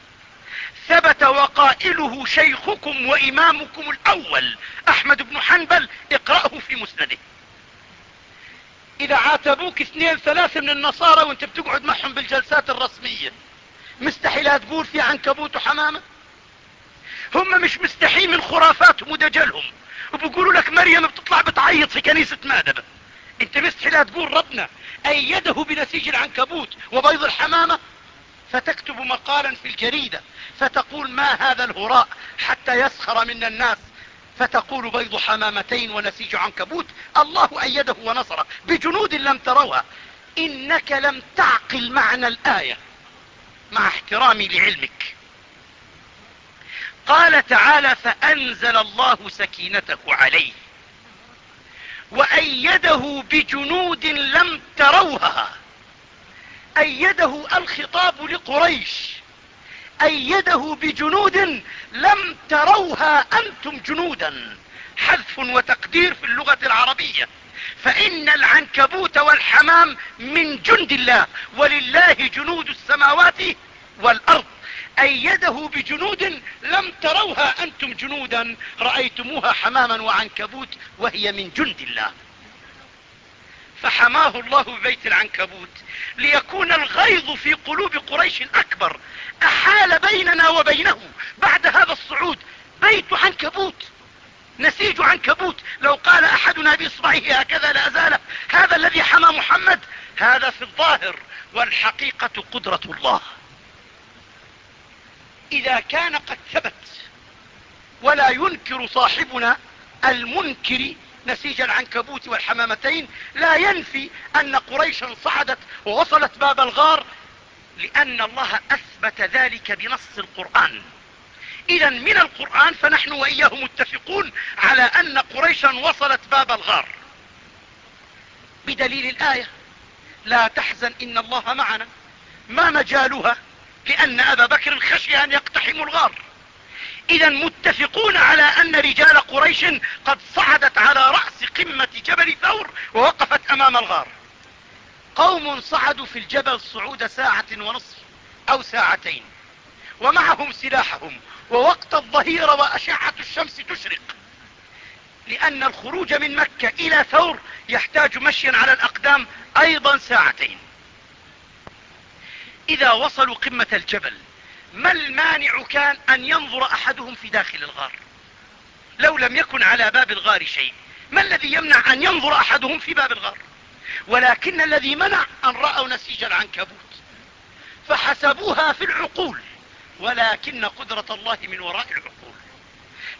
ثبت وقائله شيخكم وإمامكم الأول أحمد بن حنبل اقرأه في مسنده. إذا عاتبوك اثنين ثلاثة من النصارى وانت بتقعد معهم بالجلسات الرسمية مستحيل تقول في عنكبوت وحمامة؟ هم مش مستحيين من خرافاتهم ودجلهم. وبيقولوا لك مريم بتطلع بتعيط في كنيسة مادبة انت مستحيل تقول ربنا أيده بنسيج العنكبوت وبيض الحمامة؟ فتكتب مقالا في الجريدة فتقول ما هذا الهراء حتى يسخر منا الناس. فتقول بيض حمامتين ونسيج عنكبوت. الله أيده ونصره بجنود لم تروها. إنك لم تعقل معنى الآية. مع احترامي لعلمك. قال تعالى فأنزل الله سكينته عليه وأيده بجنود لم تروها أيده الخطاب لقريش أيده بجنود لم تروها أنتم جنودا حذف وتقدير في اللغة العربية فإن العنكبوت والحمام من جند الله ولله جنود السماوات والأرض أيده بجنود لم تروها أنتم جنودا رأيتموها حماما وعنكبوت وهي من جند الله. فحماه الله ببيت العنكبوت ليكون الغيظ في قلوب قريش أكبر أحال بيننا وبينه بعد هذا الصعود بيت عنكبوت. نسيج عنكبوت. لو قال أحدنا بإصبعه هكذا لازال هذا الذي حمى محمد هذا في الظاهر والحقيقة قدرة الله. إذا كان قد ثبت. ولا ينكر صاحبنا المنكر نسيج العنكبوت والحمامتين لا ينفي أن قريشا صعدت ووصلت باب الغار لأن الله أثبت ذلك بنص القرآن. إذا من القرآن فنحن وإياه متفقون على أن قريشا وصلت باب الغار. بدليل الآية لا تحزن إن الله معنا ما مجالها لأن أبا بكر خشي أن يقتحموا الغار. إذا متفقون على أن رجال قريش قد صعدت على رأس قمة جبل ثور ووقفت أمام الغار. قوم صعدوا في الجبل صعود ساعة ونصف أو ساعتين ومعهم سلاحهم ووقت الظهيرة وأشعة الشمس تشرق. لأن الخروج من مكة إلى ثور يحتاج مشيا على الأقدام أيضا ساعتين. إذا وصلوا قمة الجبل ما المانع كان أن ينظر أحدهم في داخل الغار؟ لو لم يكن على باب الغار شيء ما الذي يمنع أن ينظر أحدهم في باب الغار؟ ولكن الذي منع أن رأوا نسيج العنكبوت فحسبوها في العقول ولكن قدرة الله من وراء العقول.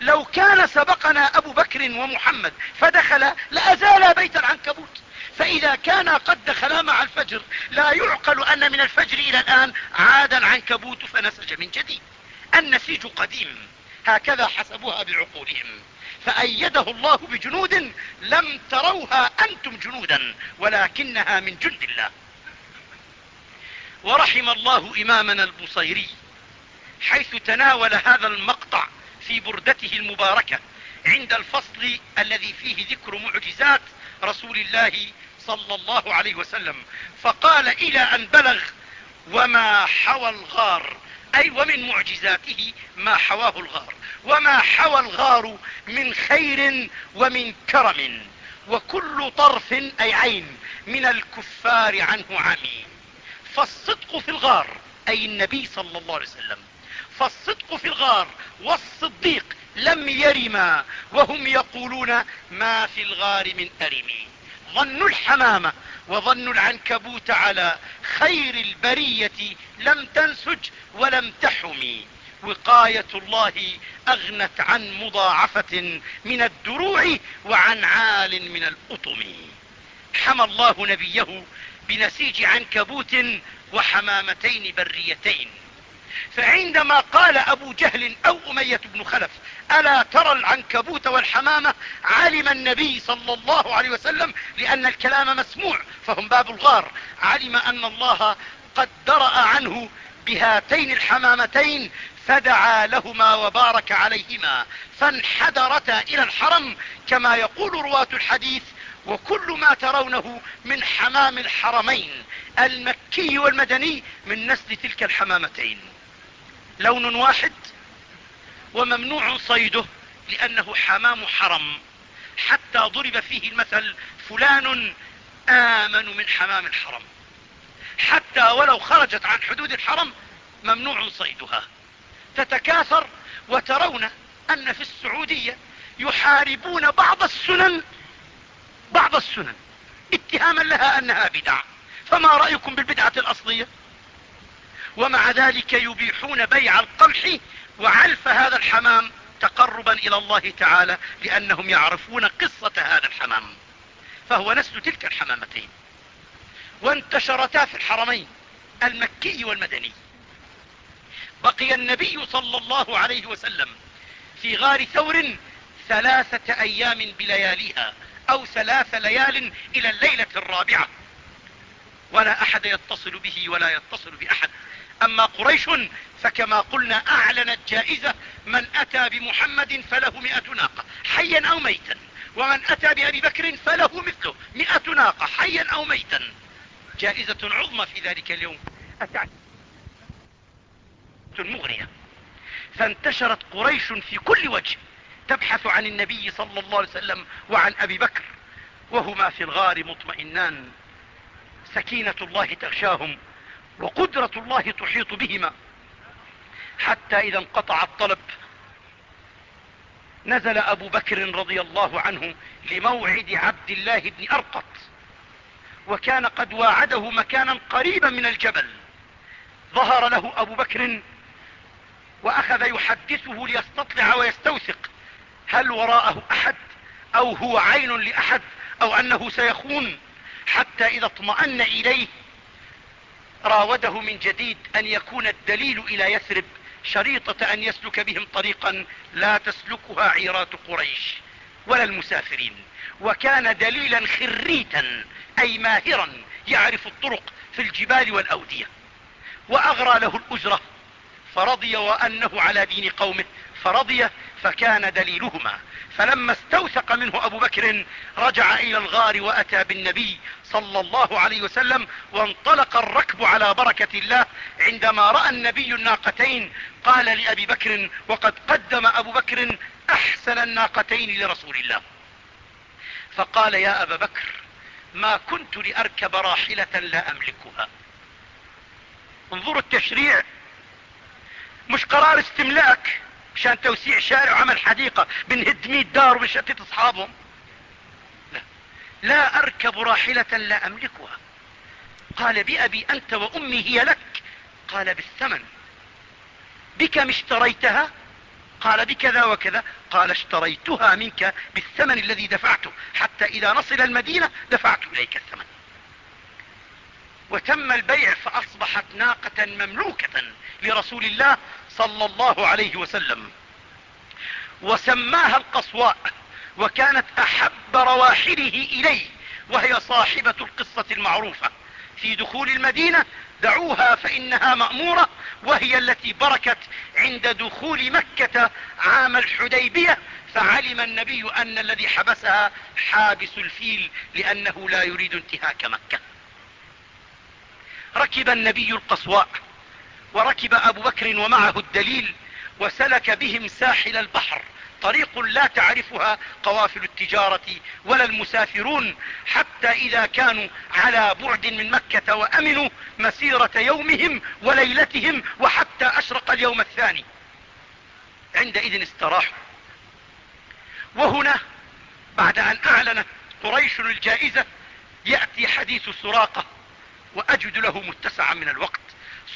لو كان سبقنا أبو بكر ومحمد فدخل لأزال بيت العنكبوت. فإذا كان قد دخلا مع الفجر لا يعقل أن من الفجر إلى الآن عاد العنكبوت فنسج من جديد. النسيج قديم هكذا حسبوها بعقولهم. فأيده الله بجنود لم تروها أنتم جنودا ولكنها من جند الله. ورحم الله إمامنا البصيري حيث تناول هذا المقطع في بردته المباركة عند الفصل الذي فيه ذكر معجزات رسول الله صلى الله عليه وسلم. فقال إلى أن بلغ وما حوى الغار. أي ومن معجزاته ما حواه الغار. وما حوى الغار من خير ومن كرم. وكل طرف أي عين من الكفار عنه عمي فالصدق في الغار. أي النبي صلى الله عليه وسلم. فالصدق في الغار والصديق لم يرما. وهم يقولون ما في الغار من أرم. ظن الحمامة وظن العنكبوت على خير البرية لم تنسج ولم تحم وقاية الله أغنت عن مضاعفة من الدروع وعن عال من الأطم. حمى الله نبيه بنسيج عنكبوت وحمامتين بريتين. فعندما قال أبو جهل أو أمية بن خلف ألا ترى العنكبوت والحمامة علم النبي صلى الله عليه وسلم لأن الكلام مسموع فهم باب الغار. علم أن الله قد درأ عنه بهاتين الحمامتين فدعا لهما وبارك عليهما. فانحدرتا إلى الحرم كما يقول رواة الحديث وكل ما ترونه من حمام الحرمين المكي والمدني من نسل تلك الحمامتين. لون واحد وممنوع صيده لأنه حمام حرم. حتى ضرب فيه المثل فلان آمن من حمام الحرم. حتى ولو خرجت عن حدود الحرم ممنوع صيدها. تتكاثر وترون أن في السعودية يحاربون بعض السنن بعض السنن اتهاما لها أنها بدع. فما رأيكم بالبدعة الأصلية؟ ومع ذلك يبيحون بيع القمح وعلف هذا الحمام تقربا إلى الله تعالى لأنهم يعرفون قصة هذا الحمام. فهو نسل تلك الحمامتين. وانتشرتا في الحرمين المكي والمدني. بقي النبي صلى الله عليه وسلم في غار ثور ثلاثة أيام بلياليها أو ثلاث ليال إلى الليلة الرابعة. ولا أحد يتصل به ولا يتصل بأحد. أما قريش فكما قلنا أعلنت جائزة من أتى بمحمد فله مئة ناقة حيا أو ميتا. ومن أتى بأبي بكر فله مثله مئة ناقة حيا أو ميتا. جائزة عظمى في ذلك اليوم. مغرية. فانتشرت قريش في كل وجه. تبحث عن النبي صلى الله عليه وسلم وعن أبي بكر وهما في الغار مطمئنان. سكينة الله تغشاهم وقدرة الله تحيط بهما. حتى إذا انقطع الطلب نزل أبو بكر رضي الله عنه لموعد عبد الله بن أرقط وكان قد واعده مكانا قريبا من الجبل. ظهر له أبو بكر وأخذ يحدثه ليستطلع ويستوثق هل وراءه أحد أو هو عين لأحد أو أنه سيخون؟ حتى إذا اطمأن إليه راوده من جديد أن يكون الدليل إلى يثرب شريطة أن يسلك بهم طريقا لا تسلكها عيرات قريش ولا المسافرين. وكان دليلا خريتا أي ماهرا يعرف الطرق في الجبال والأودية. وأغرى له الأجرة فرضي وأنه على دين قومه فرضي فكان دليلهما. فلما استوثق منه أبو بكر رجع إلى الغار وأتى بالنبي صلى الله عليه وسلم وانطلق الركب على بركة الله عندما رأى النبي الناقتين. قال لأبي بكر وقد قدم أبو بكر أحسن الناقتين لرسول الله. فقال يا أبا بكر ما كنت لأركب راحلة لا أملكها. انظروا التشريع. مش قرار استملاك مشان توسيع شارع وعمل حديقة بنهد مية دار وبنشتت أصحابهم. لا لا أركب راحلة لا أملكها. قال بأبي أنت وأمي هي لك. قال بالثمن. بكم اشتريتها؟ قال بكذا وكذا. قال اشتريتها منك بالثمن الذي دفعته. حتى اذا نصل المدينة دفعت إليك الثمن. وتم البيع فأصبحت ناقة مملوكة لرسول الله صلى الله عليه وسلم. وسماها القصواء وكانت أحب رواحله اليه وهي صاحبة القصة المعروفة. في دخول المدينة دعوها فإنها مأمورة وهي التي بركت عند دخول مكة عام الحديبية فعلم النبي أن الذي حبسها حابس الفيل لأنه لا يريد انتهاك مكة. ركب النبي القصواء وركب أبو بكر ومعه الدليل وسلك بهم ساحل البحر. طريق لا تعرفها قوافل التجارة ولا المسافرون حتى إذا كانوا على بعد من مكة وأمنوا مسيرة يومهم وليلتهم وحتى أشرق اليوم الثاني. عندئذ استراحوا. وهنا بعد أن أعلنت قريش الجائزة يأتي حديث سراقة وأجد له متسعا من الوقت.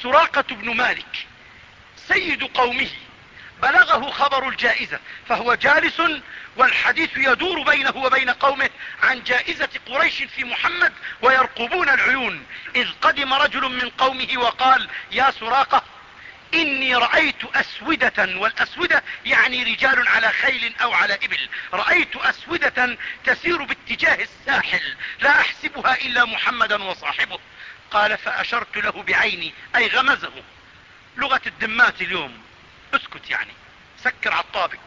سراقة بن مالك سيد قومه بلغه خبر الجائزة فهو جالس والحديث يدور بينه وبين قومه عن جائزة قريش في محمد ويرقبون العيون. إذ قدم رجل من قومه وقال يا سراقة إني رأيت أسودة والأسودة يعني رجال على خيل أو على إبل. رأيت أسودة تسير باتجاه الساحل لا أحسبها إلا محمدا وصاحبه. قال فأشرت له بعيني أي غمزه. لغة الدمات اليوم اسكت يعني سكر الطابق.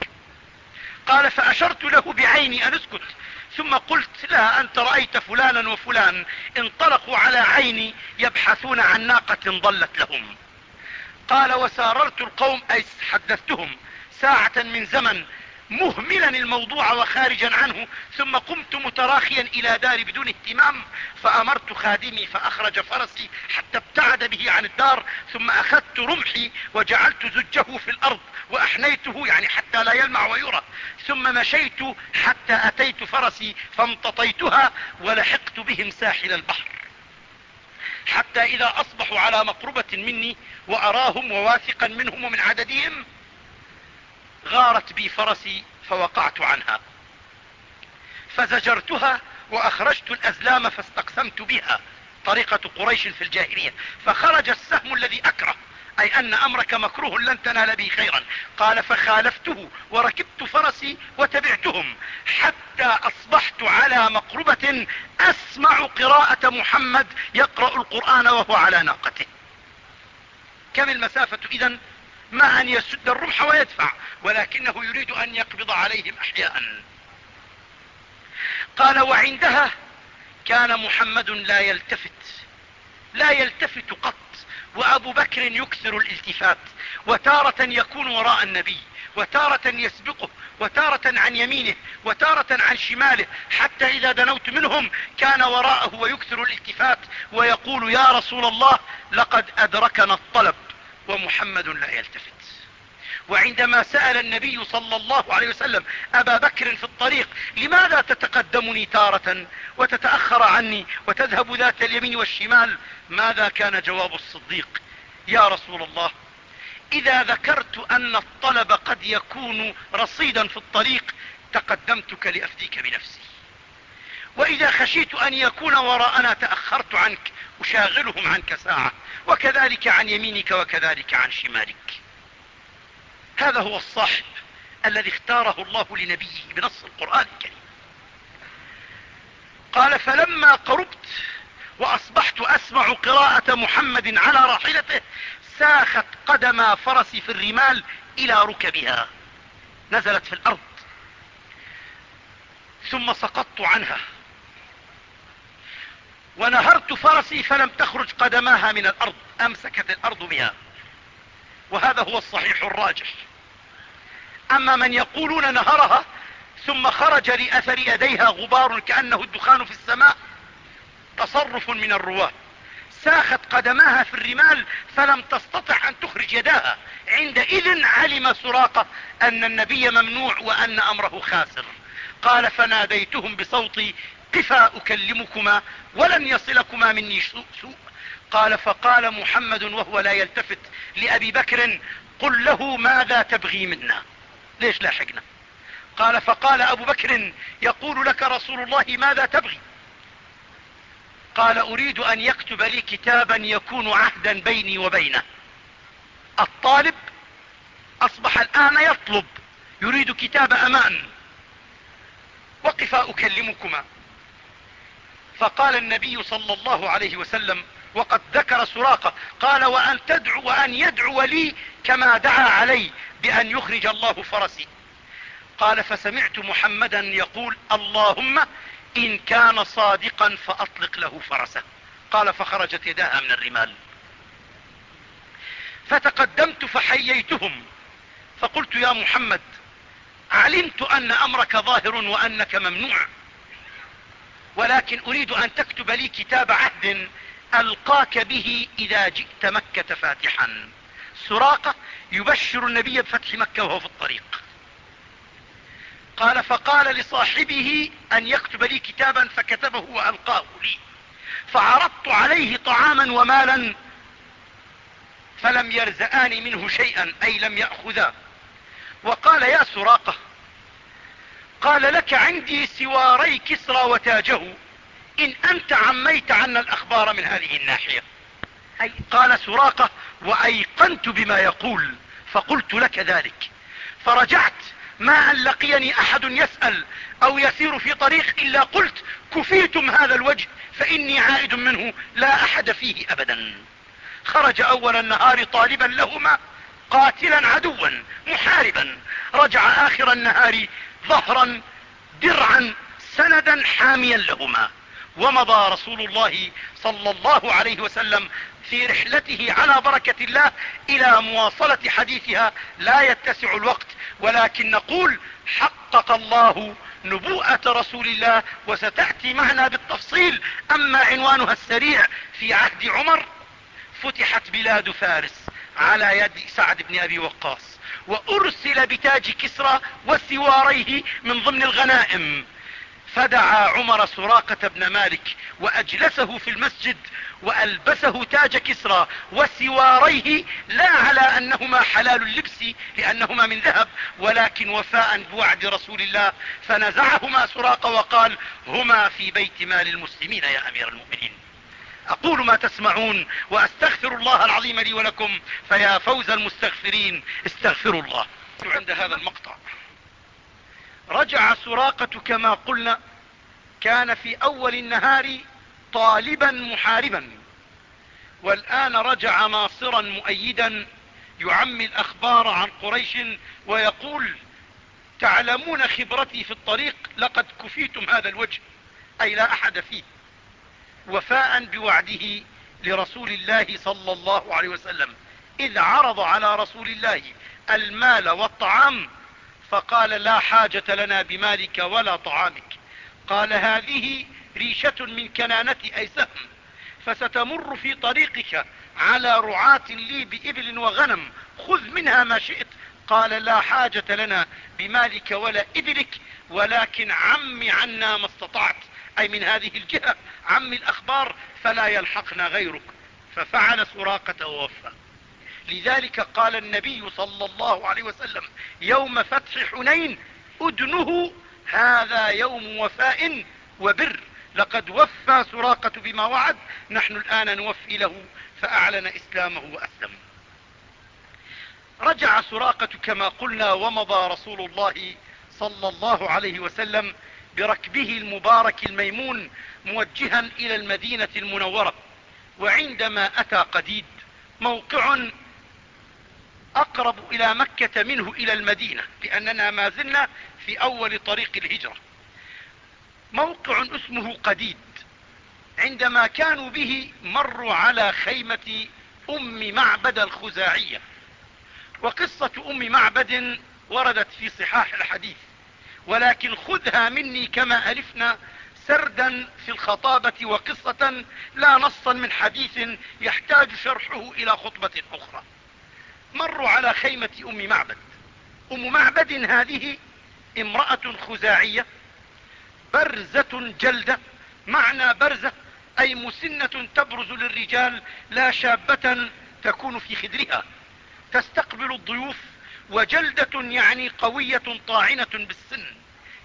قال فأشرت له بعيني أن اسكت ثم قلت لا أنت رأيت فلانا وفلان انطلقوا على عيني يبحثون عن ناقة ضلت لهم. قال وساررت القوم أي حدثتهم ساعة من زمن مهملا الموضوع وخارجا عنه ثم قمت متراخيا إلى دار بدون اهتمام فأمرت خادمي فأخرج فرسي حتى ابتعد به عن الدار ثم أخذت رمحي وجعلت زجه في الأرض وأحنيته يعني حتى لا يلمع ويرى ثم مشيت حتى أتيت فرسي فامتطيتها ولحقت بهم ساحل البحر. حتى إذا أصبحوا على مقربة مني وأراهم وواثقا منهم ومن عددهم غارت بي فرسي فوقعت عنها. فزجرتها وأخرجت الأزلام فاستقسمت بها طريقة قريش في الجاهلية. فخرج السهم الذي أكره أي أن أمرك مكروه لن تنال به خيرا. قال فخالفته وركبت فرسي وتبعتهم حتى أصبحت على مقربة أسمع قراءة محمد يقرأ القرآن وهو على ناقته. كم المسافة اذا ما أن يسد الرمح ويدفع ولكنه يريد أن يقبض عليهم احياء. قال وعندها كان محمد لا يلتفت لا يلتفت قط وأبو بكر يكثر الالتفات وتارة يكون وراء النبي وتارة يسبقه وتارة عن يمينه وتارة عن شماله حتى إذا دنوت منهم كان وراءه ويكثر الالتفات ويقول يا رسول الله لقد أدركنا الطلب. ومحمد لا يلتفت. وعندما سأل النبي صلى الله عليه وسلم أبا بكر في الطريق لماذا تتقدمني تارة وتتأخر عني وتذهب ذات اليمين والشمال؟ ماذا كان جواب الصديق؟ يا رسول الله إذا ذكرت أن الطلب قد يكون رصيدا في الطريق تقدمتك لأفديك بنفسي. وإذا خشيت أن يكون وراءنا تأخرت عنك أشاغلهم عنك ساعة وكذلك عن يمينك وكذلك عن شمالك. هذا هو الصاحب الذي اختاره الله لنبيه بنص القرآن الكريم. قال فلما قربت وأصبحت أسمع قراءة محمد على راحلته ساخت قدم فرسي في الرمال إلى ركبها نزلت في الأرض ثم سقطت عنها. ونهرت فرسي فلم تخرج قدماها من الأرض أمسكت الأرض بها وهذا هو الصحيح الراجح. أما من يقولون نهرها ثم خرج لأثر يديها غبار كأنه الدخان في السماء تصرف من الرواة. ساخت قدماها في الرمال فلم تستطع أن تخرج يداها. عندئذ علم سراقة أن النبي ممنوع وأن أمره خاسر. قال فناديتهم بصوتي قفا أكلمكما ولن يصلكما مني سوء قال فقال محمد وهو لا يلتفت لأبي بكر قل له ماذا تبغي منا؟ ليش لاحقنا؟ قال فقال أبو بكر يقول لك رسول الله ماذا تبغي؟ قال أريد أن يكتب لي كتابا يكون عهدا بيني وبينه. الطالب أصبح الآن يطلب يريد كتاب أمان. وقف أكلمكما. فقال النبي صلى الله عليه وسلم وقد ذكر سراقة. قال وأن تدعو وأن يدعو لي كما دعا علي بأن يخرج الله فرسي. قال فسمعت محمدا يقول اللهم إن كان صادقا فأطلق له فرسه. قال فخرجت يداها من الرمال. فتقدمت فحييتهم. فقلت يا محمد علمت أن أمرك ظاهر وأنك ممنوع. ولكن أريد أن تكتب لي كتاب عهد ألقاك به إذا جئت مكة فاتحا. سراقة يبشر النبي بفتح مكة وهو في الطريق. قال فقال لصاحبه أن يكتب لي كتابا فكتبه وألقاه لي. فعرضت عليه طعاما ومالا فلم يرزآن منه شيئا أي لم يأخذا. وقال يا سراقة قال لك عندي سواري كسرى وتاجه. إن أنت عميت عنا الأخبار من هذه الناحية. قال سراقة وأيقنت بما يقول فقلت لك ذلك. فرجعت ما أن لقيني أحد يسأل أو يسير في طريق إلا قلت كفيتم هذا الوجه فإني عائد منه لا أحد فيه ابدا. خرج أول النهار طالبا لهما قاتلا عدوا محاربا. رجع آخر النهار ظهرا درعا سندا حاميا لهما. ومضى رسول الله صلى الله عليه وسلم في رحلته على بركة الله إلى مواصلة حديثها لا يتسع الوقت ولكن نقول حقق الله نبوءة رسول الله وستأتي معنا بالتفصيل. أما عنوانها السريع في عهد عمر فتحت بلاد فارس على يد سعد بن أبي وقاص. وأرسل بتاج كسرى وسواريه من ضمن الغنائم. فدعا عمر سراقة بن مالك وأجلسه في المسجد وألبسه تاج كسرى وسواريه لا على أنهما حلال اللبس لأنهما من ذهب ولكن وفاء بوعد رسول الله. فنزعهما سراقة وقال هما في بيت مال المسلمين يا أمير المؤمنين. أقول ما تسمعون وأستغفر الله العظيم لي ولكم فيا فوز المستغفرين استغفروا الله. عند هذا المقطع. رجع سراقة كما قلنا كان في أول النهار طالبا محاربا. والآن رجع ناصرا مؤيدا يعمي الأخبار عن قريش ويقول تعلمون خبرتي في الطريق لقد كفيتم هذا الوجه. أي لا أحد فيه. وفاء بوعده لرسول الله صلى الله عليه وسلم. إذ عرض على رسول الله المال والطعام فقال لا حاجة لنا بمالك ولا طعامك. قال هذه ريشة من كنانة اي سهم فستمر في طريقك على رعاة لي بإبل وغنم. خذ منها ما شئت. قال لا حاجة لنا بمالك ولا إبلك ولكن عم عنا ما استطعت. أي من هذه الجهة عم الأخبار فلا يلحقنا غيرك. ففعل سراقة ووفى. لذلك قال النبي صلى الله عليه وسلم يوم فتح حنين أدنه هذا يوم وفاء وبر. لقد وفى سراقة بما وعد نحن الآن نوفي له فأعلن إسلامه وأسلم. رجع سراقة كما قلنا ومضى رسول الله صلى الله عليه وسلم بركبه المبارك الميمون موجها إلى المدينة المنورة. وعندما أتى قديد موقع أقرب إلى مكة منه إلى المدينة لأننا ما زلنا في أول طريق الهجرة. موقع اسمه قديد. عندما كانوا به مروا على خيمة أم معبد الخزاعية. وقصة أم معبد وردت في صحاح الحديث. ولكن خذها مني كما ألفنا سردا في الخطابة وقصة لا نصا من حديث يحتاج شرحه إلى خطبة أخرى. مروا على خيمة أم معبد. أم معبد هذه امرأة خزاعية برزة جلدة. معنى برزة أي مسنة تبرز للرجال لا شابة تكون في خدرها. تستقبل الضيوف وجلدة يعني قوية طاعنة بالسن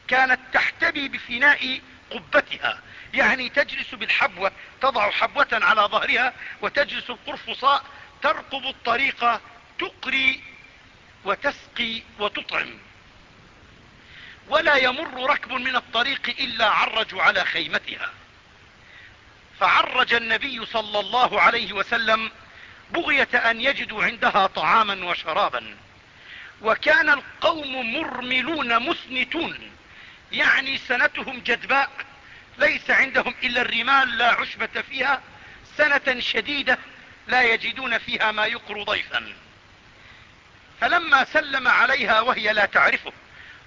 كانت تحتبي بفناء قبتها يعني تجلس بالحبوة تضع حبوة على ظهرها وتجلس القرفصاء ترقب الطريق تقري وتسقي وتطعم. ولا يمر ركب من الطريق إلا عرجوا على خيمتها. فعرج النبي صلى الله عليه وسلم بغية أن يجدوا عندها طعاما وشرابا. وكان القوم مرملون مسنتون. يعني سنتهم جدباء ليس عندهم إلا الرمال لا عشبة فيها. سنة شديدة لا يجدون فيها ما يقر ضيفا. فلما سلم عليها وهي لا تعرفه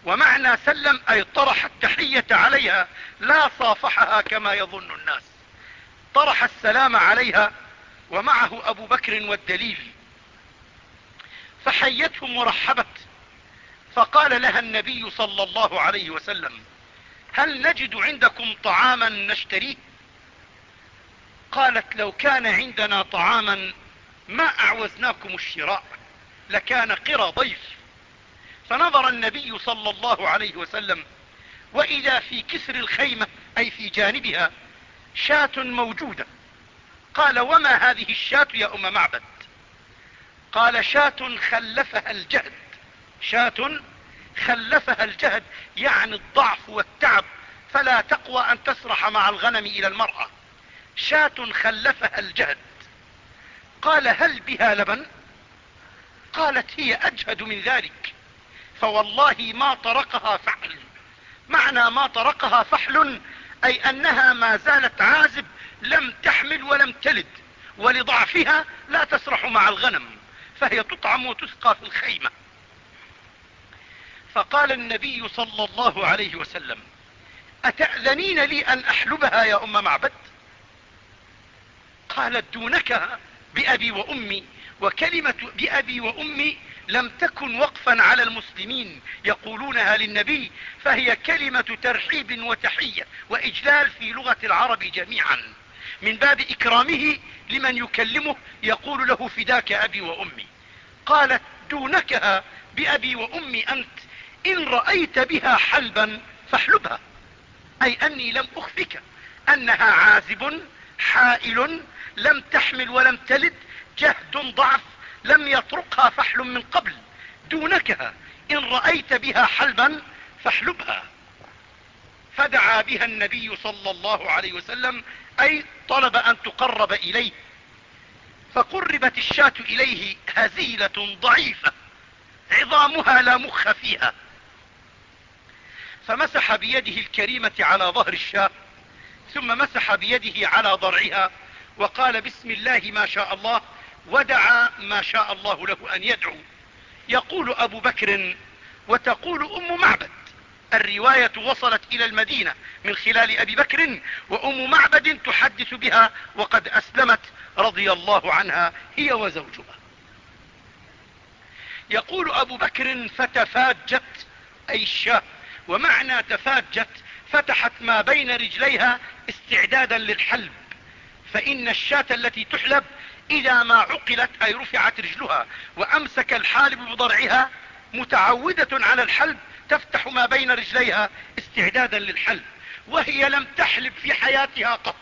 ومعنى سلم أي طرح التحية عليها لا صافحها كما يظن الناس. طرح السلام عليها ومعه أبو بكر والدليل. فحيتهم ورحبت فقال لها النبي صلى الله عليه وسلم هل نجد عندكم طعاما نشتريه؟ قالت لو كان عندنا طعاما ما اعوزناكم الشراء لكان قرى ضيف. فنظر النبي صلى الله عليه وسلم وإذا في كسر الخيمة أي في جانبها شاة موجودة. قال وما هذه الشاة يا أم معبد؟ قال شاة خلفها الجهد. شاة خلفها الجهد يعني الضعف والتعب. فلا تقوى أن تسرح مع الغنم إلى المرأة. شاة خلفها الجهد. قال هل بها لبن؟ قالت هي أجهد من ذلك. فوالله ما طرقها فحل. معنى ما طرقها فحل أي أنها ما زالت عازب لم تحمل ولم تلد. ولضعفها لا تسرح مع الغنم. فهي تطعم وتسقى في الخيمة. فقال النبي صلى الله عليه وسلم أتأذنين لي أن أحلبها يا أم معبد؟ قالت دونك بأبي وأمي وكلمة بأبي وأمي لم تكن وقفا على المسلمين يقولونها للنبي فهي كلمة ترحيب وتحية وإجلال في لغة العرب جميعا. من باب إكرامه لمن يكلمه يقول له فداك أبي وأمي. قالت دونكها بأبي وأمي أنت. إن رأيت بها حلبا فاحلبها. أي أني لم أخفك أنها عازب حائل لم تحمل ولم تلد جهد ضعف لم يطرقها فحل من قبل. دونكها. إن رأيت بها حلبا فاحلبها. فدعا بها النبي صلى الله عليه وسلم أي طلب أن تقرب إليه. فقربت الشاة إليه هزيلة ضعيفة عظامها لا مخ فيها. فمسح بيده الكريمة على ظهر الشاة ثم مسح بيده على ضرعها وقال بسم الله ما شاء الله ودعا ما شاء الله له أن يدعو. يقول أبو بكر وتقول أم معبد. الرواية وصلت إلى المدينة من خلال أبي بكر وأم معبد تحدث بها وقد أسلمت رضي الله عنها هي وزوجها. يقول أبو بكر فتفاجت أي الشاه ومعنى تفاجت فتحت ما بين رجليها استعدادا للحلب فإن الشاة التي تحلب إذا ما عقلت أي رفعت رجلها وأمسك الحالب بضرعها متعودة على الحلب تفتح ما بين رجليها استعدادا للحلب وهي لم تحلب في حياتها قط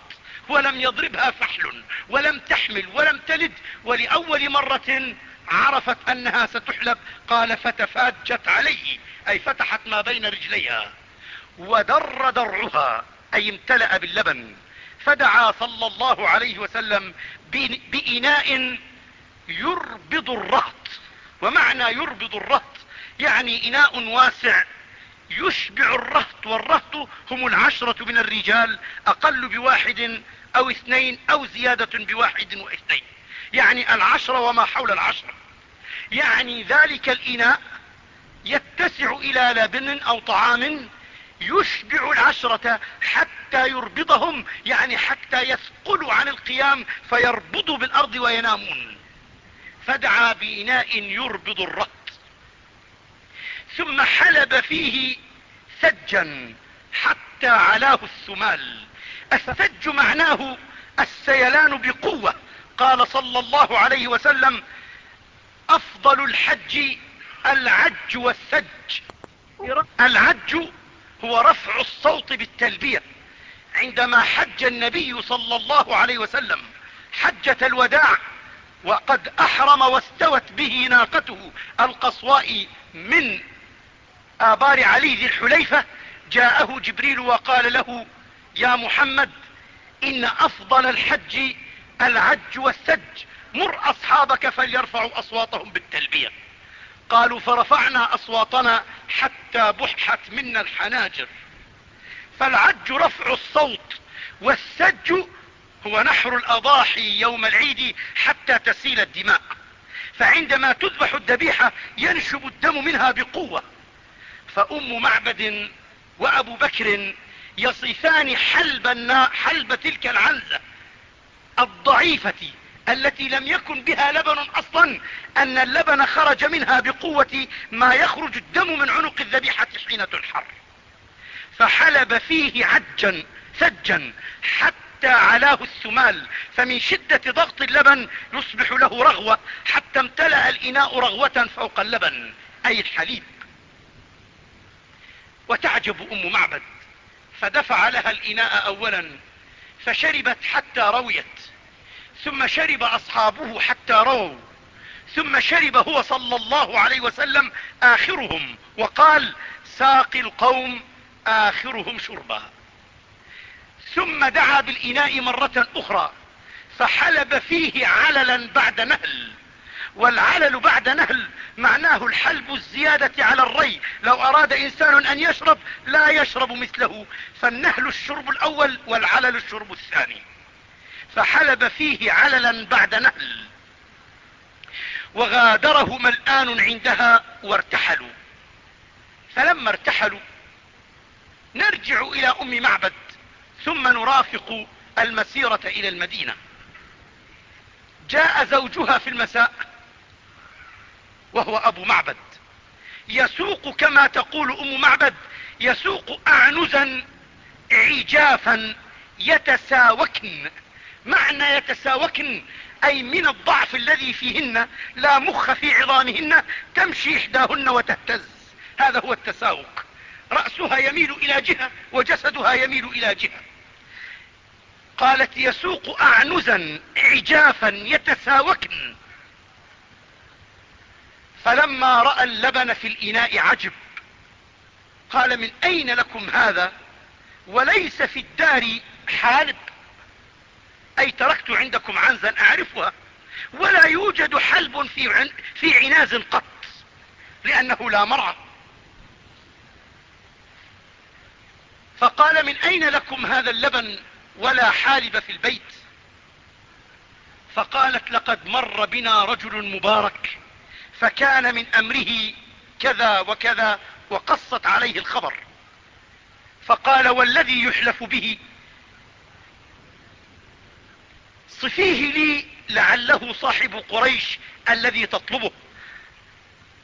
ولم يضربها فحل ولم تحمل ولم تلد ولأول مرة عرفت أنها ستحلب قال فتفاجت عليه أي فتحت ما بين رجليها ودر درعها أي امتلأ باللبن فدعا صلى الله عليه وسلم بإناء يربض الرهط ومعنى يربض الرهط يعني إناء واسع. يشبع الرهط والرهط هم العشرة من الرجال أقل بواحد أو اثنين أو زيادة بواحد واثنين. يعني العشرة وما حول العشرة. يعني ذلك الإناء يتسع إلى لبن أو طعام يشبع العشرة حتى يربضهم يعني حتى يثقلوا عن القيام فيربضوا بالأرض وينامون. فدعا بإناء يربض الرط ثم حلب فيه سجا حتى علاه الثمال السج معناه السيلان بقوة. قال صلى الله عليه وسلم أفضل الحج العج والسج. العج هو رفع الصوت بالتلبية. عندما حج النبي صلى الله عليه وسلم حجة الوداع وقد أحرم واستوت به ناقته القصواء من آبار علي ذي الحليفة جاءه جبريل وقال له يا محمد إن أفضل الحج العج والسج مر أصحابك فليرفعوا أصواتهم بالتلبية. قالوا فرفعنا أصواتنا حتى بحت منا الحناجر. فالعج رفع الصوت والسج هو نحر الأضاحي يوم العيد حتى تسيل الدماء. فعندما تذبح الذبيحة ينشب الدم منها بقوة. فأم معبد وأبو بكر يصفان حلب, حلب تلك العنزة الضعيفة التي لم يكن بها لبن أصلا أن اللبن خرج منها بقوة ما يخرج الدم من عنق الذبيحة حين تنحر. فحلب فيه عجا ثجا حتى علاه الثمال فمن شدة ضغط اللبن يصبح له رغوة حتى امتلأ الإناء رغوة فوق اللبن أي الحليب. وتعجب أم معبد فدفع لها الإناء اولا فشربت حتى رويت ثم شرب أصحابه حتى رووا ثم شرب هو صلى الله عليه وسلم آخرهم وقال ساقي القوم آخرهم شربا. ثم دعا بالإناء مرة أخرى فحلب فيه عللا بعد نهل والعلل بعد نهل معناه الحلب الزيادة على الري. لو أراد إنسان أن يشرب لا يشرب مثله. فالنهل الشرب الأول والعلل الشرب الثاني. فحلب فيه عللا بعد نهل. وغادره ملآن عندها وارتحلوا. فلما ارتحلوا نرجع إلى أم معبد. ثم نرافق المسيرة إلى المدينة. جاء زوجها في المساء. وهو أبو معبد. يسوق كما تقول أم معبد يسوق اعنزا عجافا يتساوكن. معنى يتساوكن أي من الضعف الذي فيهن لا مخ في عظامهن تمشي إحداهن وتهتز. هذا هو التساوك رأسها يميل إلى جهة وجسدها يميل إلى جهة. قالت يسوق اعنزا عجافا يتساوكن. فلما رأى اللبن في الإناء عجب. قال من أين لكم هذا؟ وليس في الدار حالب. أي تركت عندكم عنزا أعرفها ولا يوجد حلب في, في عناز قط لأنه لا مرعى فقال من أين لكم هذا اللبن ولا حالب في البيت؟ فقالت لقد مر بنا رجل مبارك. فكان من أمره كذا وكذا وقصت عليه الخبر. فقال والذي يحلف به؟ صفيه لي لعله صاحب قريش الذي تطلبه.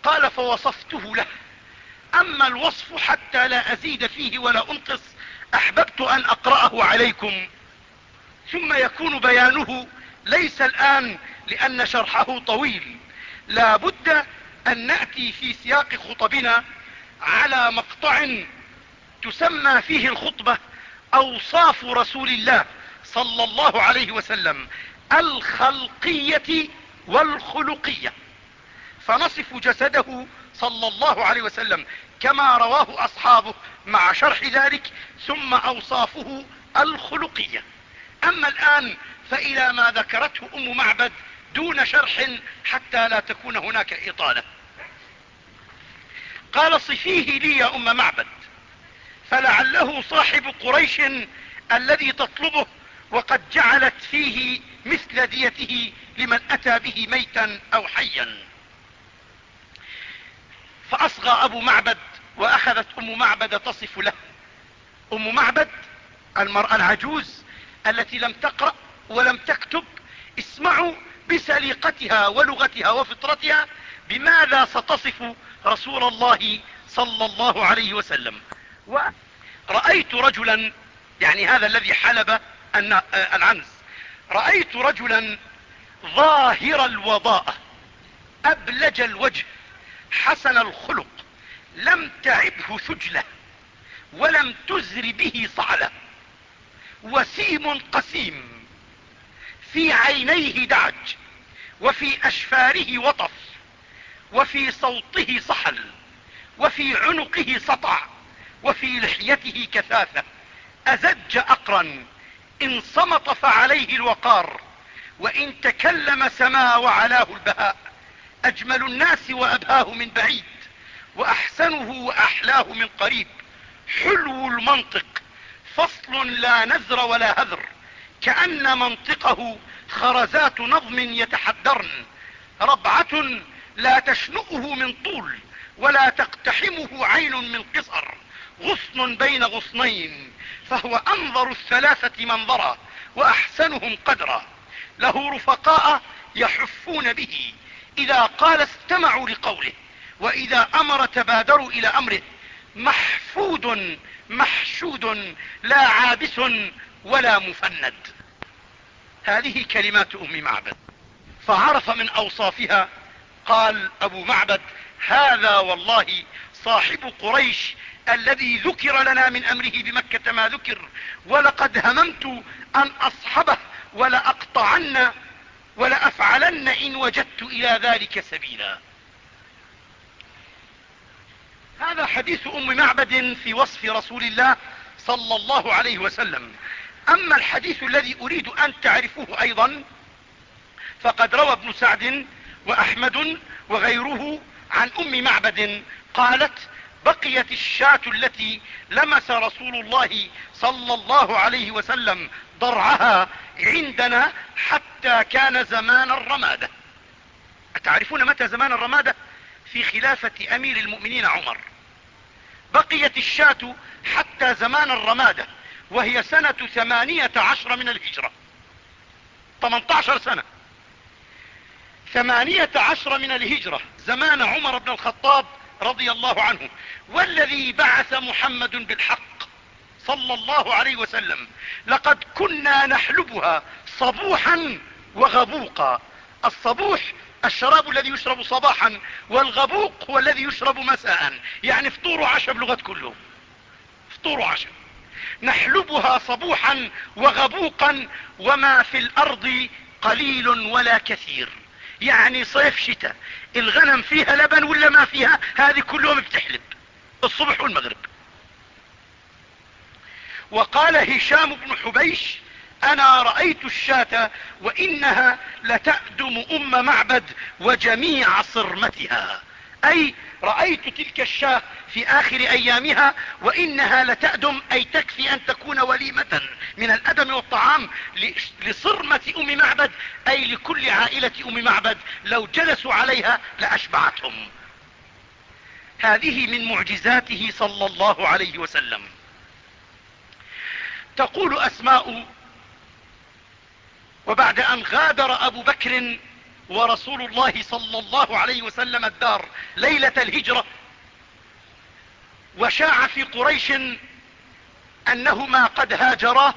قال فوصفته له. أما الوصف حتى لا أزيد فيه ولا أنقص أحببت أن أقرأه عليكم. ثم يكون بيانه ليس الآن لأن شرحه طويل. لا بد أن نأتي في سياق خطبنا على مقطع تسمى فيه الخطبة أوصاف رسول الله صلى الله عليه وسلم الخلقية والخلقية. فنصف جسده صلى الله عليه وسلم كما رواه أصحابه مع شرح ذلك ثم أوصافه الخلقية. أما الآن فإلى ما ذكرته أم معبد دون شرح حتى لا تكون هناك إطالة. قال صفيه لي يا أم معبد فلعله صاحب قريش الذي تطلبه وقد جعلت فيه مثل ديته لمن أتى به ميتا أو حيا. فأصغى أبو معبد وأخذت أم معبد تصف له. أم معبد المرأة العجوز التي لم تقرأ ولم تكتب اسمعوا بسليقتها ولغتها وفطرتها بماذا ستصف رسول الله صلى الله عليه وسلم؟ ورأيت رجلا يعني هذا الذي حلب العنز. رأيت رجلا ظاهر الوضاءة أبلج الوجه حسن الخلق لم تعبه ثجلة ولم تزر به صعلة. وسيم قسيم. في عينيه دعج وفي أشفاره وطف وفي صوته صحل وفي عنقه سطع وفي لحيته كثافة أزج أقرا إن صمت فعليه الوقار وإن تكلم سما وعلاه البهاء. أجمل الناس وأبهاه من بعيد وأحسنه وأحلاه من قريب. حلو المنطق فصل لا نزر ولا هذر. كأن منطقه خرزات نظم يتحدرن ربعة لا تشنؤه من طول ولا تقتحمه عين من قصر غصن بين غصنين فهو أنظر الثلاثة منظرا وأحسنهم قدرا له رفقاء يحفون به إذا قال استمعوا لقوله وإذا أمر تبادروا إلى أمره محفود محشود لا عابس ولا مفند. هذه كلمات أم معبد. فعرف من أوصافها قال أبو معبد هذا والله صاحب قريش الذي ذكر لنا من أمره بمكة ما ذكر ولقد هممت أن أصحبه ولاقطعن ولافعلن إن وجدت إلى ذلك سبيلا. هذا حديث أم معبد في وصف رسول الله صلى الله عليه وسلم. أما الحديث الذي أريد أن تعرفوه أيضا فقد روى ابن سعد وأحمد وغيره عن أم معبد قالت بقيت الشاة التي لمس رسول الله صلى الله عليه وسلم ضرعها عندنا حتى كان زمان الرمادة. أتعرفون متى زمان الرمادة؟ في خلافة أمير المؤمنين عمر. بقيت الشاة حتى زمان الرمادة. وهي سنة ثمانية عشر من الهجرة. 18 سنة. ثمانية عشر من الهجرة. زمان عمر بن الخطاب رضي الله عنه. والذي بعث محمد بالحق صلى الله عليه وسلم. لقد كنا نحلبها صبوحا وغبوقا. الصبوح الشراب الذي يشرب صباحا والغبوق هو الذي يشرب مساء. يعني فطور وعشاء بلغة كله. فطور وعشاء. نحلبها صبوحا وغبوقا وما في الأرض قليل ولا كثير. يعني صيف شتاء الغنم فيها لبن ولا ما فيها؟ هذه كل يوم بتحلب الصبح والمغرب. وقال هشام بن حبيش أنا رأيت الشاة وإنها لتأدم أم معبد وجميع صرمتها. أي رأيت تلك الشاة في آخر أيامها وإنها لتأدم أي تكفي أن تكون وليمة من الأدم والطعام لصرمة أم معبد أي لكل عائلة أم معبد. لو جلسوا عليها لأشبعتهم. هذه من معجزاته صلى الله عليه وسلم. تقول أسماء وبعد أن غادر أبو بكر ورسول الله صلى الله عليه وسلم الدار ليلة الهجرة. وشاع في قريش أنهما قد هاجرا.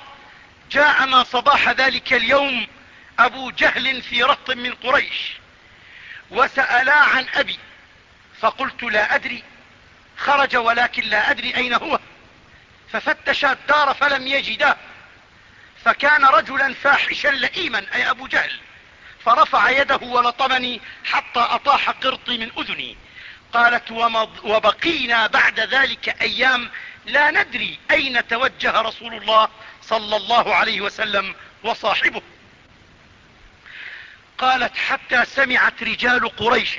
جاءنا صباح ذلك اليوم أبو جهل في رط من قريش. وسألا عن أبي فقلت لا أدري. خرج ولكن لا أدري أين هو. ففتش الدار فلم يجده. فكان رجلا فاحشا لئيما أي أبو جهل. فرفع يده ولطمني حتى أطاح قرطي من أذني. قالت وبقينا بعد ذلك أيام لا ندري أين توجه رسول الله صلى الله عليه وسلم وصاحبه. قالت حتى سمعت رجال قريش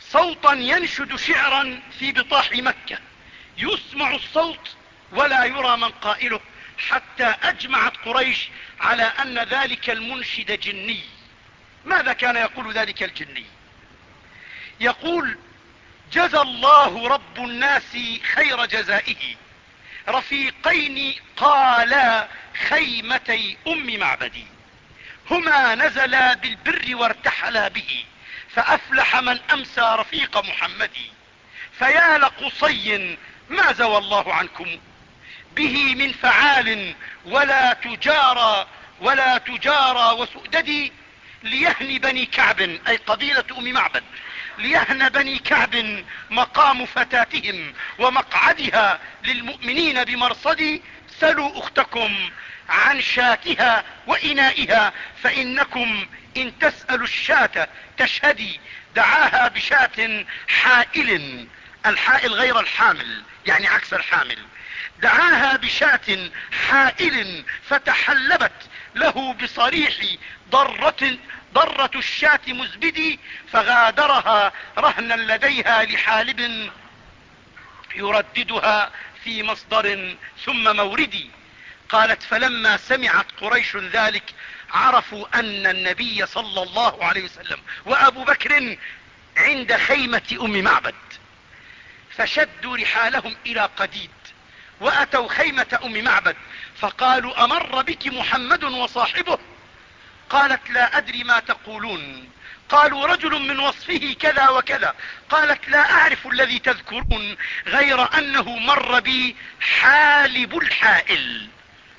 صوتا ينشد شعرا في بطاح مكة. يسمع الصوت ولا يرى من قائله. حتى أجمعت قريش على أن ذلك المنشد جني. ماذا كان يقول ذلك الجني؟ يقول جزى الله رب الناس خير جزائه. رفيقين قالا خيمتي أم معبدي. هما نزلا بالبر وارتحلا به فأفلح من أمسى رفيق محمد فيا لقصي ما زوى الله عنكم؟ به من فعال ولا تجارى ولا تجارى وسؤددي ليهن بني كعب أي قبيلة أم معبد. ليهن بني كعب مقام فتاتهم ومقعدها للمؤمنين بمرصدي سلوا أختكم عن شاتها وإنائها فإنكم إن تسألوا الشاة تشهدي دعاها بشاة حائل الحائل غير الحامل يعني عكس الحامل. دعاها بشاة حائل فتحلبت له بصريح ضرة, ضرة الشاة مزبدي فغادرها رهنا لديها لحالب يرددها في مصدر ثم موردي. قالت فلما سمعت قريش ذلك عرفوا أن النبي صلى الله عليه وسلم وأبو بكر عند خيمة أم معبد فشدوا رحالهم إلى قديد وأتوا خيمة أم معبد فقالوا أمر بك محمد وصاحبه؟ قالت لا أدري ما تقولون. قالوا رجل من وصفه كذا وكذا. قالت لا أعرف الذي تذكرون غير أنه مر بي حالب الحائل.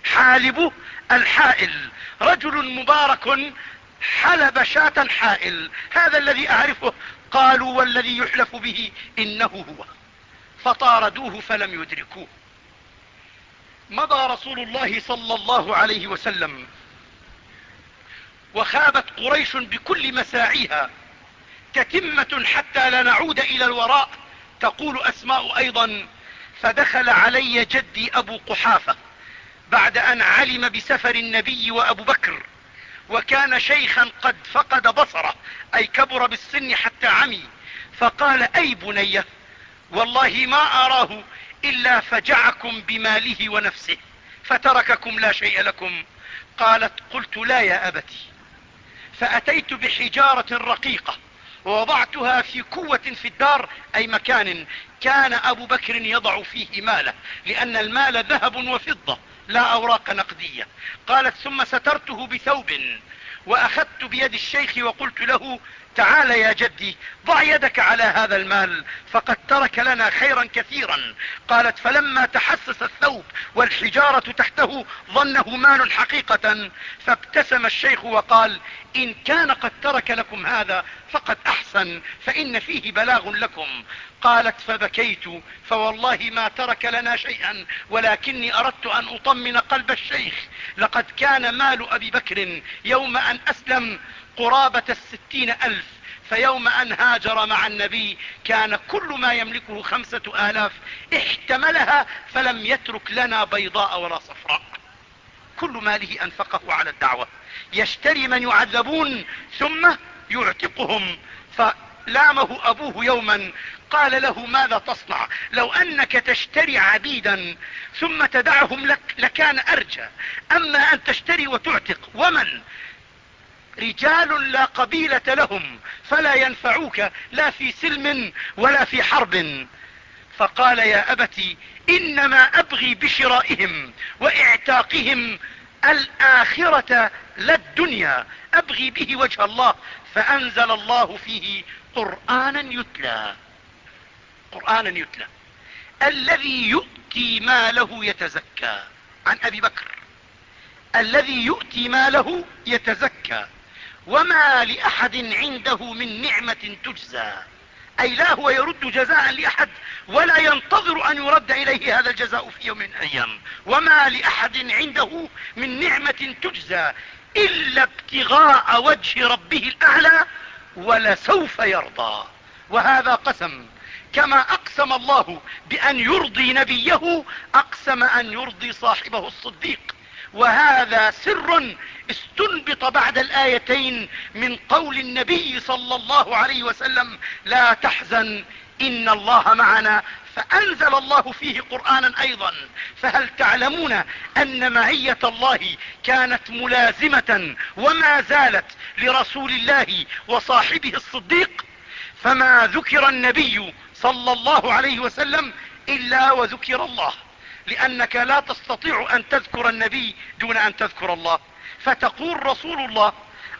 حالب الحائل. رجل مبارك حلب شاة حائل هذا الذي أعرفه. قالوا والذي يحلف به إنه هو. فطاردوه فلم يدركوه. مضى رسول الله صلى الله عليه وسلم وخابت قريش بكل مساعيها تتمة حتى لا نعود إلى الوراء. تقول أسماء أيضا فدخل علي جدي أبو قحافة بعد أن علم بسفر النبي وأبو بكر وكان شيخا قد فقد بصره أي كبر بالسن حتى عمي فقال أي بنية والله ما أراه إلا فجعكم بماله ونفسه فترككم لا شيء لكم. قالت قلت لا يا أبتي. فأتيت بحجارة رقيقة ووضعتها في كوة في الدار أي مكان كان أبو بكر يضع فيه ماله لأن المال ذهب وفضة لا أوراق نقدية. قالت ثم سترته بثوب وأخذت بيد الشيخ وقلت له تعال يا جدي ضع يدك على هذا المال فقد ترك لنا خيرا كثيرا. قالت فلما تحسس الثوب والحجارة تحته ظنه مال حقيقة. فابتسم الشيخ وقال إن كان قد ترك لكم هذا فقد أحسن فإن فيه بلاغ لكم. قالت فبكيت فوالله ما ترك لنا شيئا ولكني أردت أن أطمن قلب الشيخ. لقد كان مال أبي بكر يوم أن أسلم قرابة الستين ألف فيوم أن هاجر مع النبي كان كل ما يملكه خمسة آلاف احتملها فلم يترك لنا بيضاء ولا صفراء. كل ماله أنفقه على الدعوة. يشتري من يعذبون ثم يعتقهم. فلامه أبوه يوما قال له ماذا تصنع؟ لو أنك تشتري عبيدا ثم تدعهم لك لكان أرجى. أما أن تشتري وتعتق ومن؟ رجال لا قبيلة لهم فلا ينفعوك لا في سلم ولا في حرب. فقال يا ابت إنما أبغي بشرائهم وإعتاقهم الآخرة لا الدنيا أبغي به وجه الله فأنزل الله فيه قرآنا يتلى. قرآنا يتلى. الذي يؤتي ماله يتزكى. عن أبي بكر. الذي يؤتي ماله يتزكى. وما لأحد عنده من نعمة تجزى. أي لا هو يرد جزاء لأحد ولا ينتظر أن يرد إليه هذا الجزاء في يوم من الأيام وما لأحد عنده من نعمة تجزى إلا ابتغاء وجه ربه الأعلى ولسوف يرضى. وهذا قسم. كما أقسم الله بأن يرضي نبيه أقسم أن يرضي صاحبه الصديق. وهذا سر استنبط بعد الآيتين من قول النبي صلى الله عليه وسلم لا تحزن إن الله معنا. فأنزل الله فيه قرآنا أيضا. فهل تعلمون أن معية الله كانت ملازمة وما زالت لرسول الله وصاحبه الصديق؟ فما ذكر النبي صلى الله عليه وسلم إلا وذكر الله. لأنك لا تستطيع أن تذكر النبي دون أن تذكر الله. فتقول رسول الله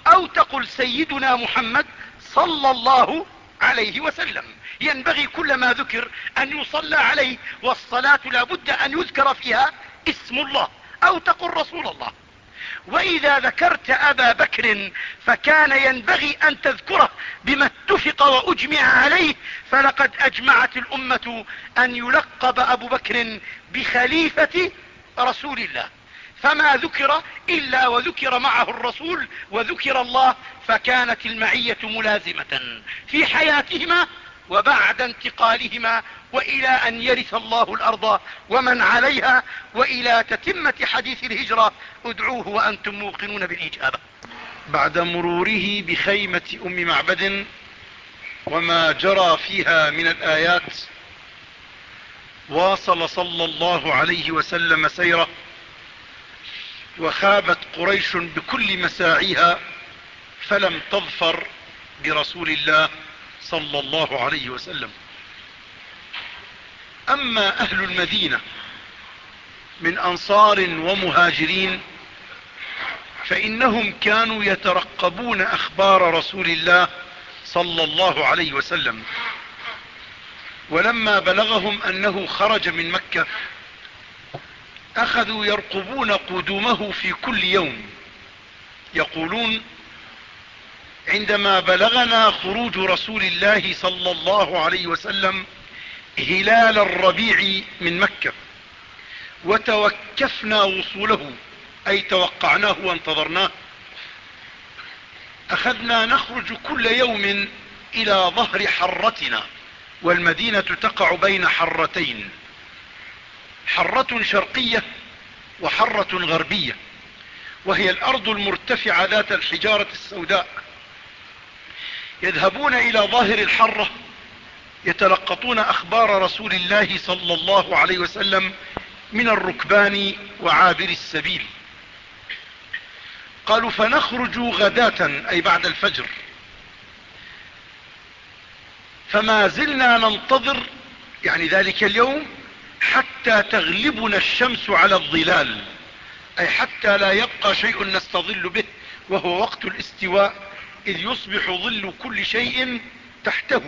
أو تقل سيدنا محمد صلى الله عليه وسلم. ينبغي كل ما ذكر أن يصلى عليه والصلاة لا بد أن يذكر فيها اسم الله. أو تقل رسول الله. وإذا ذكرت أبا بكر فكان ينبغي أن تذكره بما اتفق وأجمع عليه فلقد أجمعت الأمة أن يلقب أبو بكر بخليفة رسول الله. فما ذكر إلا وذكر معه الرسول وذكر الله فكانت المعية ملازمة في حياتهما وبعد انتقالهما وإلى أن يرث الله الأرض ومن عليها وإلى تتمة حديث الهجرة. ادعوه وأنتم موقنون بالإجابة. بعد مروره بخيمة أم معبد وما جرى فيها من الآيات واصل صلى الله عليه وسلم سيره وخابت قريش بكل مساعيها فلم تظفر برسول الله. صلى الله عليه وسلم. أما أهل المدينة من أنصار ومهاجرين فإنهم كانوا يترقبون أخبار رسول الله صلى الله عليه وسلم. ولما بلغهم أنه خرج من مكة أخذوا يرقبون قدومه في كل يوم. يقولون عندما بلغنا خروج رسول الله صلى الله عليه وسلم هلال الربيع من مكة وتوكفنا وصوله أي توقعناه وانتظرناه. أخذنا نخرج كل يوم إلى ظهر حرتنا والمدينة تقع بين حرتين. حرة شرقية وحرة غربية وهي الأرض المرتفعة ذات الحجارة السوداء. يذهبون إلى ظاهر الحرة يتلقطون أخبار رسول الله صلى الله عليه وسلم من الركبان وعابر السبيل. قالوا فنخرج غداة أي بعد الفجر. فما زلنا ننتظر يعني ذلك اليوم حتى تغلبنا الشمس على الظلال أي حتى لا يبقى شيء نستظل به وهو وقت الاستواء. إذ يصبح ظل كل شيء تحته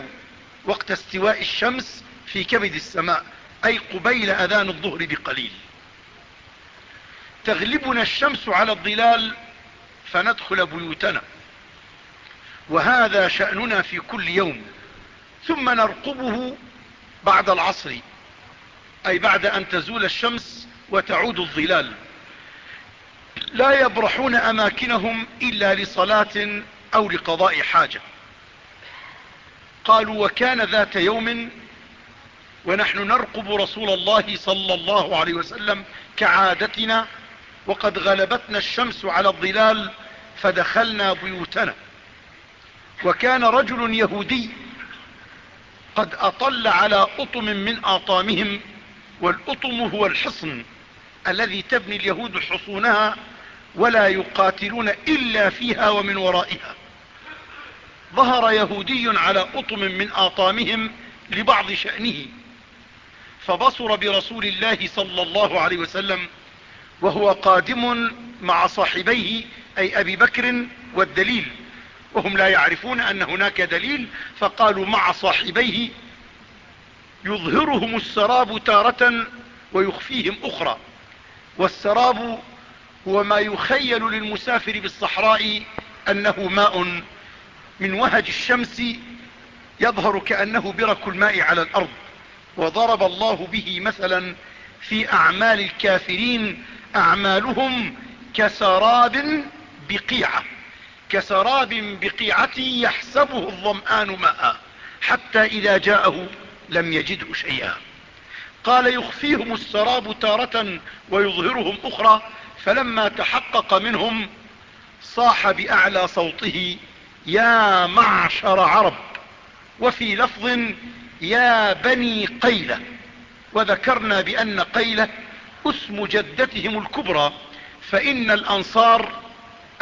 وقت استواء الشمس في كبد السماء أي قبيل أذان الظهر بقليل. تغلبنا الشمس على الظلال فندخل بيوتنا. وهذا شأننا في كل يوم. ثم نرقبه بعد العصر أي بعد أن تزول الشمس وتعود الظلال. لا يبرحون أماكنهم إلا لصلاة أو لقضاء حاجة. قالوا وكان ذات يوم ونحن نرقب رسول الله صلى الله عليه وسلم كعادتنا وقد غلبتنا الشمس على الظلال فدخلنا بيوتنا. وكان رجل يهودي قد أطل على أطم من آطامهم والأطم هو الحصن الذي تبني اليهود حصونها ولا يقاتلون إلا فيها ومن ورائها. ظهر يهودي على أطم من آطامهم لبعض شأنه فبصر برسول الله صلى الله عليه وسلم وهو قادم مع صاحبيه أي أبي بكر والدليل. وهم لا يعرفون أن هناك دليل فقالوا مع صاحبيه يظهرهم السراب تارة ويخفيهم أخرى. والسراب هو ما يخيل للمسافر بالصحراء أنه ماء من وهج الشمس يظهر كأنه برك الماء على الأرض وضرب الله به مثلا في أعمال الكافرين أعمالهم كسراب بقيعة. كسراب بقيعة يحسبه الظمآن ماء حتى إذا جاءه لم يجده شيئا. قال يخفيهم السراب تارة ويظهرهم أخرى فلما تحقق منهم صاح بأعلى صوته يا معشر عرب وفي لفظ يا بني قيلة وذكرنا بأن قيلة اسم جدتهم الكبرى فإن الأنصار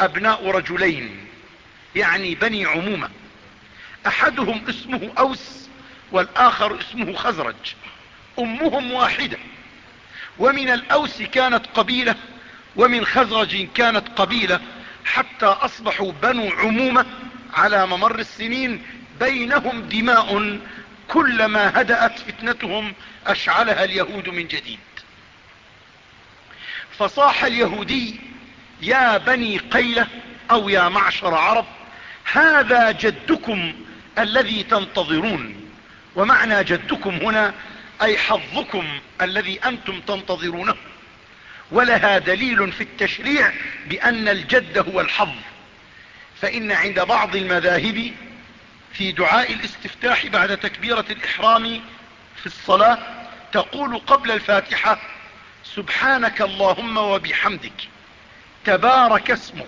أبناء رجلين يعني بني عمومة أحدهم اسمه أوس والآخر اسمه خزرج أمهم واحدة ومن الأوس كانت قبيلة ومن خزرج كانت قبيلة حتى أصبحوا بنو عمومة على ممر السنين بينهم دماء كلما هدأت فتنتهم أشعلها اليهود من جديد. فصاح اليهودي يا بني قيلة أو يا معشر عرب هذا جدكم الذي تنتظرون. ومعنى جدكم هنا أي حظكم الذي أنتم تنتظرونه. ولها دليل في التشريع بأن الجد هو الحظ. فإن عند بعض المذاهب في دعاء الاستفتاح بعد تكبيرة الإحرام في الصلاة تقول قبل الفاتحة سبحانك اللهم وبحمدك تبارك اسمك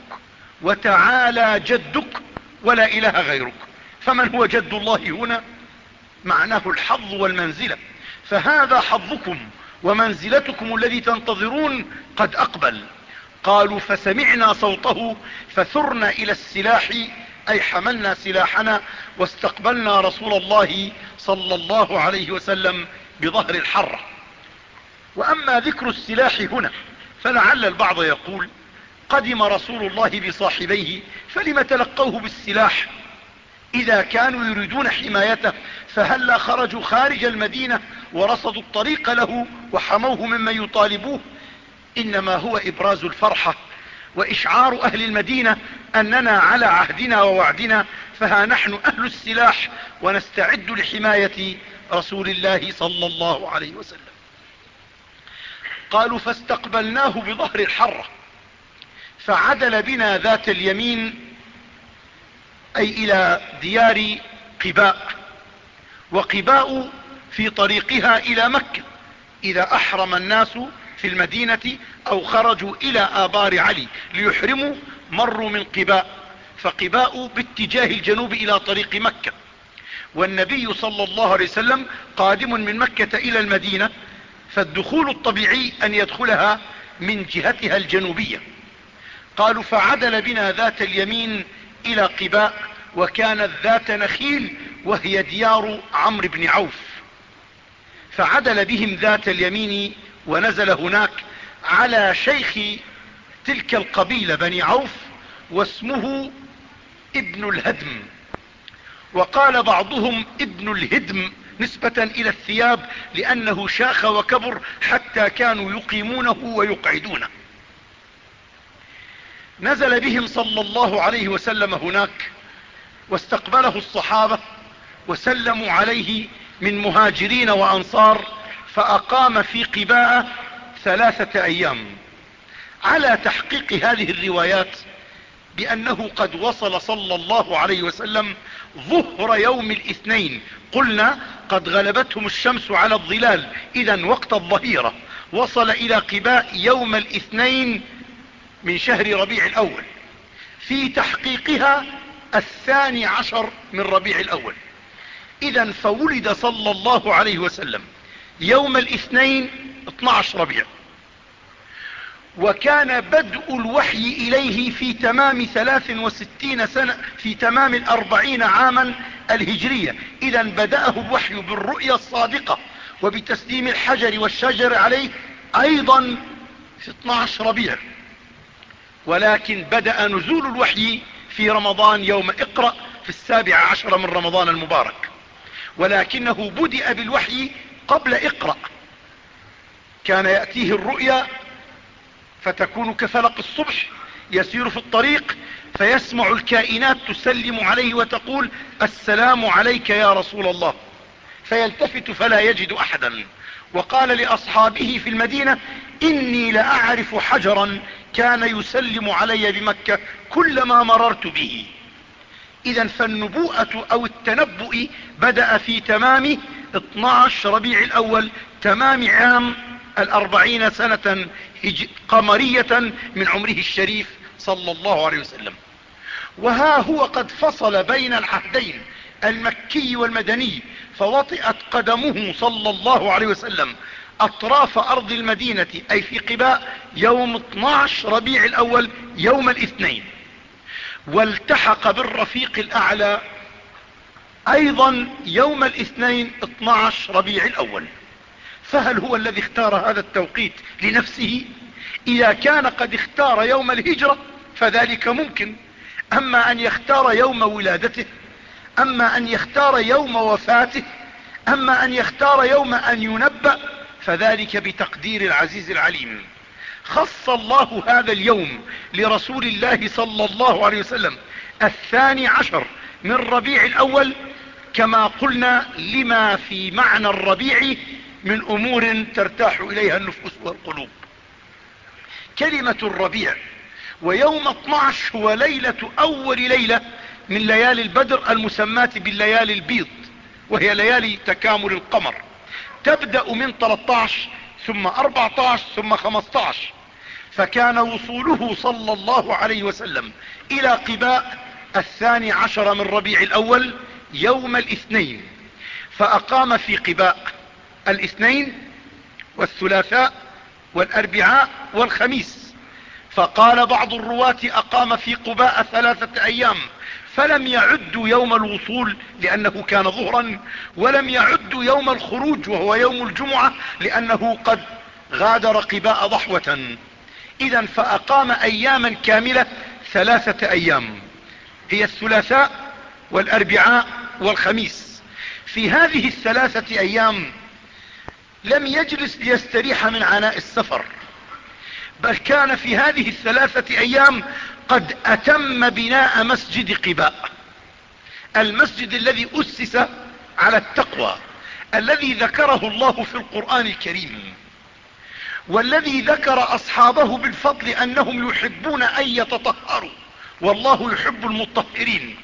وتعالى جدك ولا إله غيرك. فمن هو جد الله هنا؟ معناه الحظ والمنزلة. فهذا حظكم ومنزلتكم الذي تنتظرون قد أقبل. قالوا فسمعنا صوته فثرنا إلى السلاح أي حملنا سلاحنا واستقبلنا رسول الله صلى الله عليه وسلم بظهر الحرة. وأما ذكر السلاح هنا فلعل البعض يقول قدم رسول الله بصاحبيه فلم تلقوه بالسلاح؟ إذا كانوا يريدون حمايته فهلا خرجوا خارج المدينة ورصدوا الطريق له وحموه ممن يطالبوه. إنما هو إبراز الفرحة وإشعار أهل المدينة أننا على عهدنا ووعدنا فها نحن أهل السلاح ونستعد لحماية رسول الله صلى الله عليه وسلم. قالوا فاستقبلناه بظهر الحرة فعدل بنا ذات اليمين أي إلى ديار قباء وقباء في طريقها إلى مكة إذا أحرم الناس في المدينة أو خرجوا إلى آبار علي ليحرموا مروا من قباء فقباء باتجاه الجنوب إلى طريق مكة. والنبي صلى الله عليه وسلم قادم من مكة إلى المدينة فالدخول الطبيعي أن يدخلها من جهتها الجنوبية. قالوا فعدل بنا ذات اليمين إلى قباء وكانت ذات نخيل وهي ديار عمرو بن عوف. فعدل بهم ذات اليمين ونزل هناك على شيخ تلك القبيلة بني عوف واسمه ابن الهدم. وقال بعضهم ابن الهدم نسبة إلى الثياب لأنه شاخ وكبر حتى كانوا يقيمونه ويقعدونه. نزل بهم صلى الله عليه وسلم هناك واستقبله الصحابة وسلموا عليه من مهاجرين وأنصار فأقام في قباء ثلاثة أيام. على تحقيق هذه الروايات بأنه قد وصل صلى الله عليه وسلم ظهر يوم الاثنين. قلنا قد غلبتهم الشمس على الظلال. اذا وقت الظهيرة. وصل إلى قباء يوم الاثنين من شهر ربيع الأول. في تحقيقها الثاني عشر من ربيع الأول. اذا فولد صلى الله عليه وسلم. يوم الاثنين 12 ربيع. وكان بدء الوحي إليه في تمام ثلاث وستين سنة في تمام الأربعين عاما الهجرية. إذا بدأه الوحي بالرؤيا الصادقة وبتسليم الحجر والشجر عليه أيضا في 12 ربيع. ولكن بدأ نزول الوحي في رمضان يوم إقرأ في السابع عشر من رمضان المبارك. ولكنه بدأ بالوحي قبل اقرأ. كان يأتيه الرؤيا فتكون كفلق الصبح يسير في الطريق فيسمع الكائنات تسلم عليه وتقول السلام عليك يا رسول الله. فيلتفت فلا يجد أحدا. وقال لأصحابه في المدينة إني لأعرف حجرا كان يسلم علي بمكة كلما مررت به. اذا فالنبوءة أو التنبؤ بدأ في تمام 12 ربيع الأول تمام عام الأربعين سنة قمرية من عمره الشريف صلى الله عليه وسلم. وها هو قد فصل بين العهدين المكي والمدني فوطئت قدمه صلى الله عليه وسلم أطراف أرض المدينة أي في قباء يوم 12 ربيع الأول يوم الاثنين. والتحق بالرفيق الأعلى أيضا يوم الاثنين 12 ربيع الأول. فهل هو الذي اختار هذا التوقيت لنفسه؟ إذا كان قد اختار يوم الهجرة فذلك ممكن. أما أن يختار يوم ولادته أما أن يختار يوم وفاته أما أن يختار يوم أن ينبأ فذلك بتقدير العزيز العليم. خص الله هذا اليوم لرسول الله صلى الله عليه وسلم الثاني عشر من ربيع الأول كما قلنا لما في معنى الربيع من أمور ترتاح إليها النفوس والقلوب. كلمة الربيع ويوم 12 هو ليلة أول ليلة من ليالي البدر المسماة بالليالي البيض وهي ليالي تكامل القمر. تبدأ من 13 ثم 14 ثم 15 فكان وصوله صلى الله عليه وسلم إلى قباء الثاني عشر من ربيع الأول يوم الاثنين فأقام في قباء الاثنين والثلاثاء والأربعاء والخميس. فقال بعض الرواة أقام في قباء ثلاثة أيام فلم يعدوا يوم الوصول لأنه كان ظهرا ولم يعدوا يوم الخروج وهو يوم الجمعة لأنه قد غادر قباء ضحوة. إذا فأقام أياما كاملة ثلاثة أيام. هي الثلاثاء والأربعاء والخميس. في هذه الثلاثة أيام لم يجلس ليستريح من عناء السفر بل كان في هذه الثلاثة أيام قد أتم بناء مسجد قباء المسجد الذي أسس على التقوى الذي ذكره الله في القرآن الكريم والذي ذكر أصحابه بالفضل أنهم يحبون أن يتطهروا والله يحب المطهرين.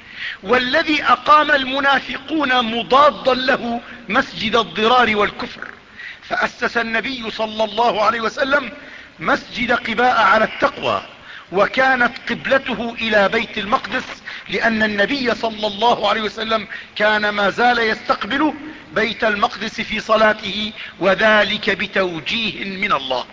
والذي أقام المنافقون مضادا له مسجد الضرار والكفر. فأسس النبي صلى الله عليه وسلم مسجد قباء على التقوى وكانت قبلته إلى بيت المقدس لأن النبي صلى الله عليه وسلم كان ما زال يستقبل بيت المقدس في صلاته وذلك بتوجيه من الله.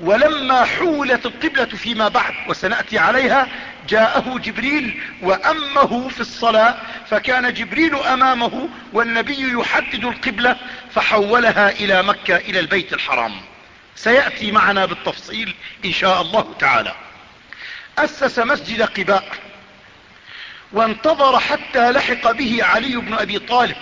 ولما حولت القبلة فيما بعد وسنأتي عليها جاءه جبريل وأمه في الصلاة فكان جبريل أمامه والنبي يحدد القبلة فحولها إلى مكة إلى البيت الحرام. سيأتي معنا بالتفصيل إن شاء الله تعالى. أسس مسجد قباء وانتظر حتى لحق به علي بن أبي طالب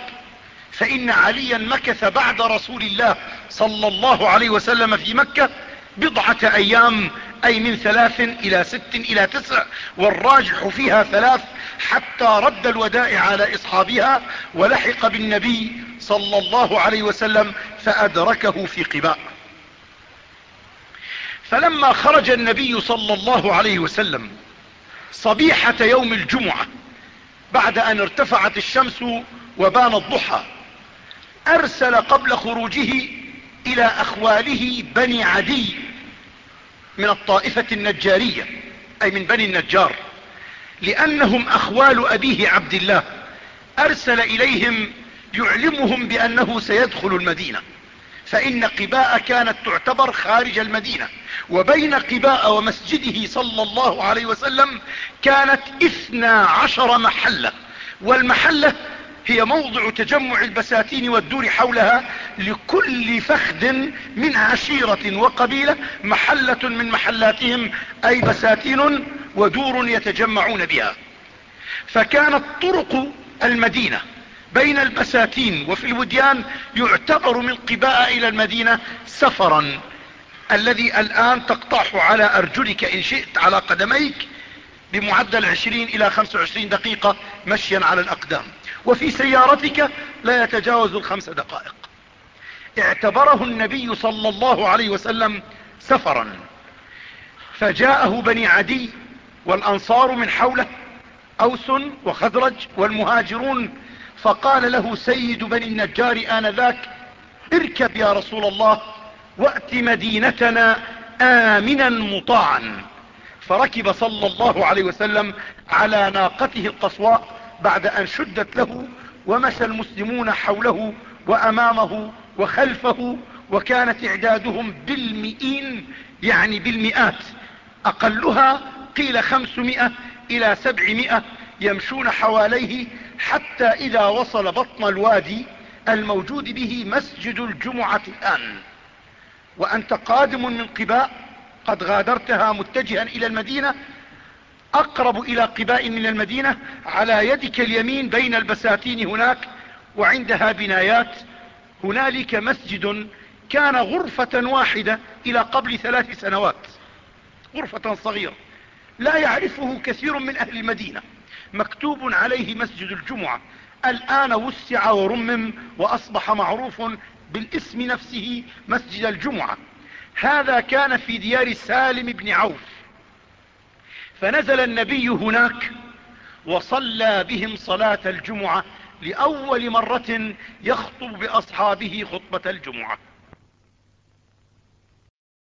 فإن عليا مكث بعد رسول الله صلى الله عليه وسلم في مكة بضعة أيام أي من ثلاث إلى ست إلى تسع والراجح فيها ثلاث حتى رد الودائع على إصحابها ولحق بالنبي صلى الله عليه وسلم فأدركه في قباء. فلما خرج النبي صلى الله عليه وسلم صبيحة يوم الجمعة بعد أن ارتفعت الشمس وبان الضحى أرسل قبل خروجه إلى أخواله بني عدي من الطائفة النجارية أي من بني النجار لأنهم أخوال أبيه عبد الله. أرسل إليهم يعلمهم بأنه سيدخل المدينة. فإن قباء كانت تعتبر خارج المدينة. وبين قباء ومسجده صلى الله عليه وسلم كانت اثنا عشر محلة. والمحلة هي موضع تجمع البساتين والدور حولها لكل فخذ من عشيرة وقبيلة محلة من محلاتهم أي بساتين ودور يتجمعون بها. فكانت طرق المدينة بين البساتين وفي الوديان يعتبر من قباء إلى المدينة سفرا. الذي الآن تقطعه على أرجلك إن شئت على قدميك بمعدل عشرين إلى خمسة وعشرين دقيقة مشيا على الأقدام. وفي سيارتك لا يتجاوز الخمس دقائق. اعتبره النبي صلى الله عليه وسلم سفرا. فجاءه بني عدي والأنصار من حوله أوس وخزرج والمهاجرون فقال له سيد بني النجار آنذاك اركب يا رسول الله وأت مدينتنا آمنا مطاعا. فركب صلى الله عليه وسلم على ناقته القصواء بعد أن شدت له ومشى المسلمون حوله وأمامه وخلفه وكانت إعدادهم بالمئين يعني بالمئات. أقلها قيل خمسمائة إلى سبعمائة يمشون حواليه حتى إذا وصل بطن الوادي الموجود به مسجد الجمعة الآن. وأنت قادم من قباء قد غادرتها متجها إلى المدينة أقرب إلى قباء من المدينة على يدك اليمين بين البساتين هناك وعندها بنايات. هنالك مسجد كان غرفة واحدة إلى قبل ثلاث سنوات. غرفة صغيرة لا يعرفه كثير من أهل المدينة. مكتوب عليه مسجد الجمعة. الآن وسع ورمم وأصبح معروف بالاسم نفسه مسجد الجمعة. هذا كان في ديار سالم بن عوف. فنزل النبي هناك وصلى بهم صلاة الجمعة لأول مرة يخطب بأصحابه خطبة الجمعة.